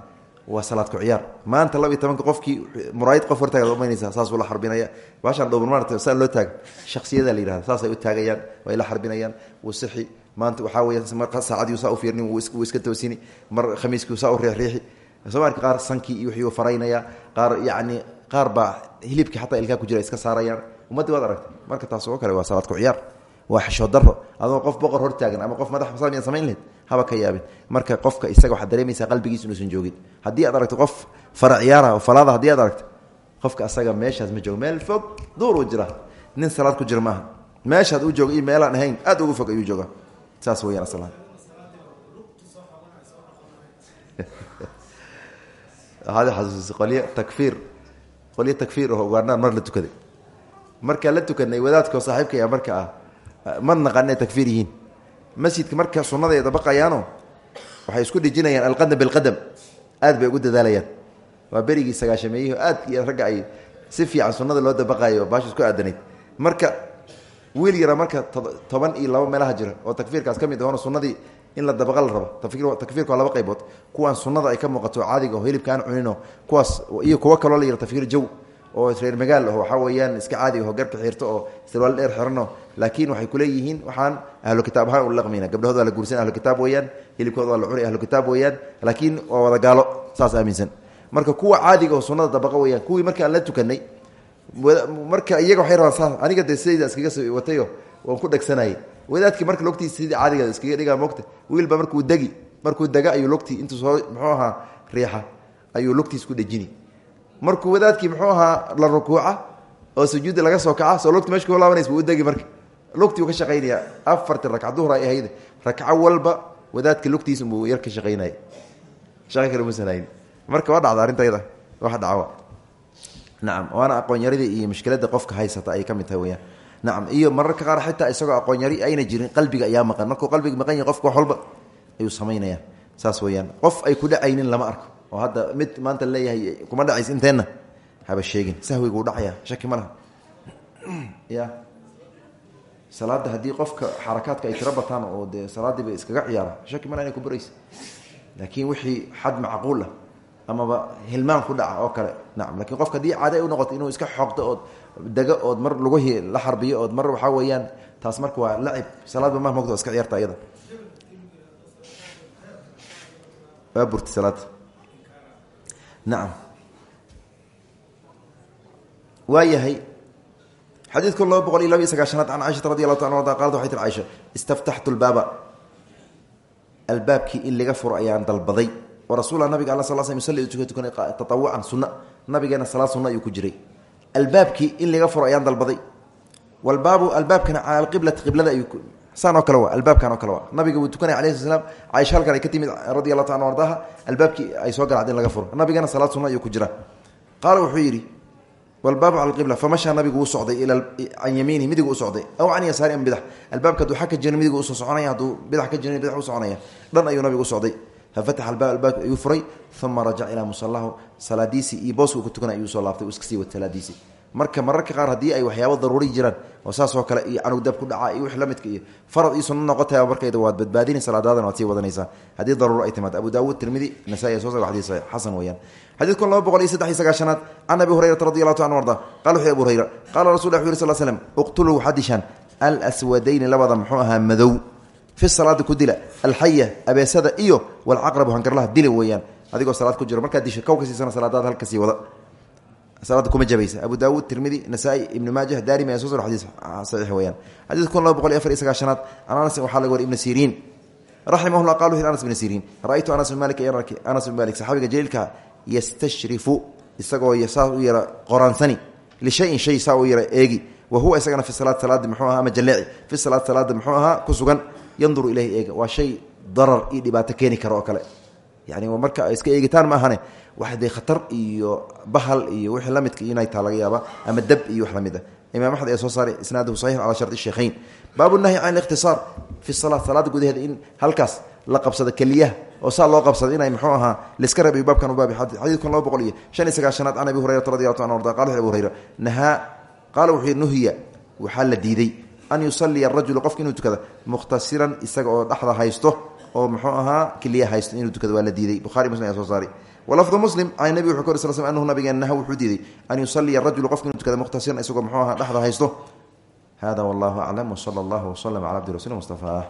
waa salaad ku ciyaar maanta laba iyo tobanka qofkii muraayid qof hortaagaad umaynaysaa saasuu la xarbinaya baashaan dhowban maarata saa loo taaga shaksiyada la yihahda saasay u taagayaan way la xarbinayaan wuu sixi maanta waxaa weya mar saacadii saa u fiirnin wuu iska toosini mar khamiiskii saa u riixriixi soo arka qaar sankii iyo wixii faraynaya qaar yacni qaar baa hilibkii xataa ilkaa ku jira iska saarayaan ummaddii waad aragtay marka taas oo kale waa salaad ku ciyaar waa xishood daro adoo qof boqor hortaagan ama qof madax samiya samayn lahed haba ka yaabin. Marka qofka isaga waxaad dareemaysaa qalbigiisa inuusan joogin. Haddii aad aragto qof fara oo falaada haddii aad aragto qofka asaga meeshaas ma joogo. Meel fog duur uu jira. Nin salaad ku jira maaha. Meeshaad u jooga iyo meelaan ahayn aad ugu fog ayuu jooga saas weyaan xasuusisay qolyo takfiir. Qolyo takfiir oo ugaarnaan mar la tukaday markaan la tukanay wadaadkao saaxiibkaya marka ah ma naqaan inay takfiir yihiin. Masjidka marka sunnada ay dabaqayaano waxay isku dhijinayaan alqadam bilqadam. Aad bay ugu dadaalayaan. Waa berigii sagaashameeyihii aad iyo ragga ay si fiican sunnada loo dabaqayo baasha isku aadanayd marka wiil yara marka toban iyo laba meelaha jira oo takfiirkaas ka mid ahoona sunnadii in la dabaqa la rabo takfiirka waa laba qaybood. Kuwaan sunnada ay ka muuqato caadiga oo hilibka aan cunino kuwaas iyo kuwo kaloo la yira takfiir jow oo reer magaal oo waxaa weeyaan iska caadi aho garka xiirto oo sirwaal dheer xirano. Laakiin waxay kuleeyihiin waxaan ahlu kitaab ahaan ula laqmayna gabdhahood la guursan ahlu kitaab weeyaan hilibkooda la cunay ahlu kitaab weeyaan laakiin waa wada gaalo saas aaminsan. Marka kuwa caadiga oo sunnada dabaqa weeyaan kuwii marka la tukanay marka iyaga waxay rabaan saas aniga dee iskaga soo watayo waan ku dhegsanayay. Wadaadkii marka logtiisa sidii caadiga iskaga dhigaa mogta wiilba markuu degi markuu dega ayuu logtii intuu soo muxuu ahaa riixa ayuu logtiis ku dhejini markuu wadaadkii muxuu ahaa la rukuuca oo sujuudda laga soo kaca soo logti meesha ku laabanaysa wuu udegi marka. Logtii uu ka shaqaynaya afarti ragca duhra ay ahayd. Ragco walba wadaadka logtiisa unbuu yar ka shaqaynaya. Shaqa kale marka waa dhacda arrintayda wax dhacawa nacam waana aqoonyaradii iyo mushkiladda qofka haysata ay ka tahay weyaan nacam iyo mararka qaar xitaa isagoo aqoonyari ayna jirin qalbiga ayaa maqan. Markuu qalbiga maqan yahay qofka wax ayuu samaynaya saas weyaan qof ay ku dhacaynin lama arko oo hadda mid maanta leeyahay kuma dhacays inteenna. Haba sheegin sahwiga uu dhacaya shaki ma laha. Ya salaada haddii qofka xarakaadka ay tiro bataan oo dee salaadiiba iskaga ciyaara shaki ma laha inay ku buraysa. Laakiin wixii xad macquul ah amaba hilmaan ku dhaca oo kale nacam lakiin qofka haddii caada u noqoto inuu iska xoqdo ood dego ood mar luguhi la xarbiyo ood mar waxaa weeyaan taas marka waa lacib. Salaadba ma mogto iska ciyaarta burti salaada nacam waa yahay xadiidku laba boqol iyo laba iyo sagaashanaad can caaishata radi allahu ta an arda qalat waxay tir caaisha istaftaxtu lbaaba albaabkii in laga furo ayaan dalbaday. Wa rasuula nabiga alla sal sl yusalli u tukanay tatawucan sunna. Nabigeena salaad sunna ayuu ku jiray. Albaabkii in laga furo ayaan dalbaday. Walbaabu albaabkana cala alqiblati qiblada ayuu saan oo kale waa albaabkan oo kale waa. Nabiga wuu tukanay alayhi sl slam caaisha halkan ay ka timid radi allahu ta an ardaha albaabkii ay soo galacda in laga furo. Nabigeena salaad sunna ayuu ku jira qaala wuxuu yidhi walbaabu cala alqibla famashaa nabigu wuu socday can yamiinihi midigu u socday. Aw can yasaari ama bidax albaabka hadduu xag ka jirin midigu u soo soconaya hadduu bidax ka jirin bidax u soconaya dhan ayuu nabigu u socday fafataxa marka mararka qaar haddii ay waxyaabo daruuri jiraan oo saasoo kale iyo canug dab ku dhaca iyo wix la midka iyo farad iyo sunno noqotaya markayda waad badbaadini salaadaadana waad sii wadanaysaa. Haddii daruuro ay timaado abu daawuud tirmidi nasaa-i soo sar xadis xasan weeyaan. Xadiid kun laba boqol iyo saddex iyo sagaashanaad can abi hurayrata qala abu hurayra qaala rasul wuxu yiri sal slm uqtuluu xadishan alswadayni labada muxuu ahaa fi salaadi ku dila alxaya abeesada iyo walcaqrabu hangarlaha dila weeyaan. Adigoo salaad ku jiro markaad disho kow ka siisana sii wada salaada kuma jabaysa. Abu daawuud tirmidi nasaa-i ibnu maajah daarimi ayaa soo sar xadiis saxiix weeyaan. Xadiid kun laba boqol iyo afar iyo sagaashanaad can anas waxaa laga wari ibna siriin. Raximahullah qal wuxu anas ibna siriin ra'aytu anas bin malik arkay. Anas bin malik saxaabiga jaliilkaa yastashrifu isagoo saa u yara qoraansani. Lishayin shay saa yara eegi. Wa huwa isagana fi salaad salaadi muxuu aha ama jaleeci. Fi salaad salaada muxuu ahaa ku yanduru ilayhi eega. Waa shay darar iyo dhibaato keeni kara kale yani marka iska eegitaan ma ahane. Wax dee khatar iyo bahal iyo wixii la midka inay taa laga ama dab iyo wax la mid ah imam axmed ayaa soo saaray isnaaduhu saxiix calaa sharti sheekhayn baabu nahyi can likhtisaar fi salaat salaada gudaheeda in halkaas la qabsado keliyaha oo saa loo qabsado inay muxuu ahaa laiska reebayo baabkan u baabi xadiidkan laba boqol iyo shan iyo sagaashanaad can abi hurayrata radi allahu ta an arda qala wuxu abu hurayra nahaa. Qaala wuxuu nuhiya waxaa la diiday an yusaliya arajulu qofka inuu tukada mukhtasiran isaga oo dhexda haysto oo muxuu ahaa keliya haysto inuu tukado waa la diiday. Buhari muslim ayaa soo saaray. Walafdu muslim an nabi wuxuu ka sal sl anhu nabigeena wuxuu diiday an yusaliya arajulu qofka inuu tukada mukhtasiran isagoo muxuu ahaa dhexda haysto. Hada wallahu aclam wsala allahu wslama cala abdi rasuli mustafa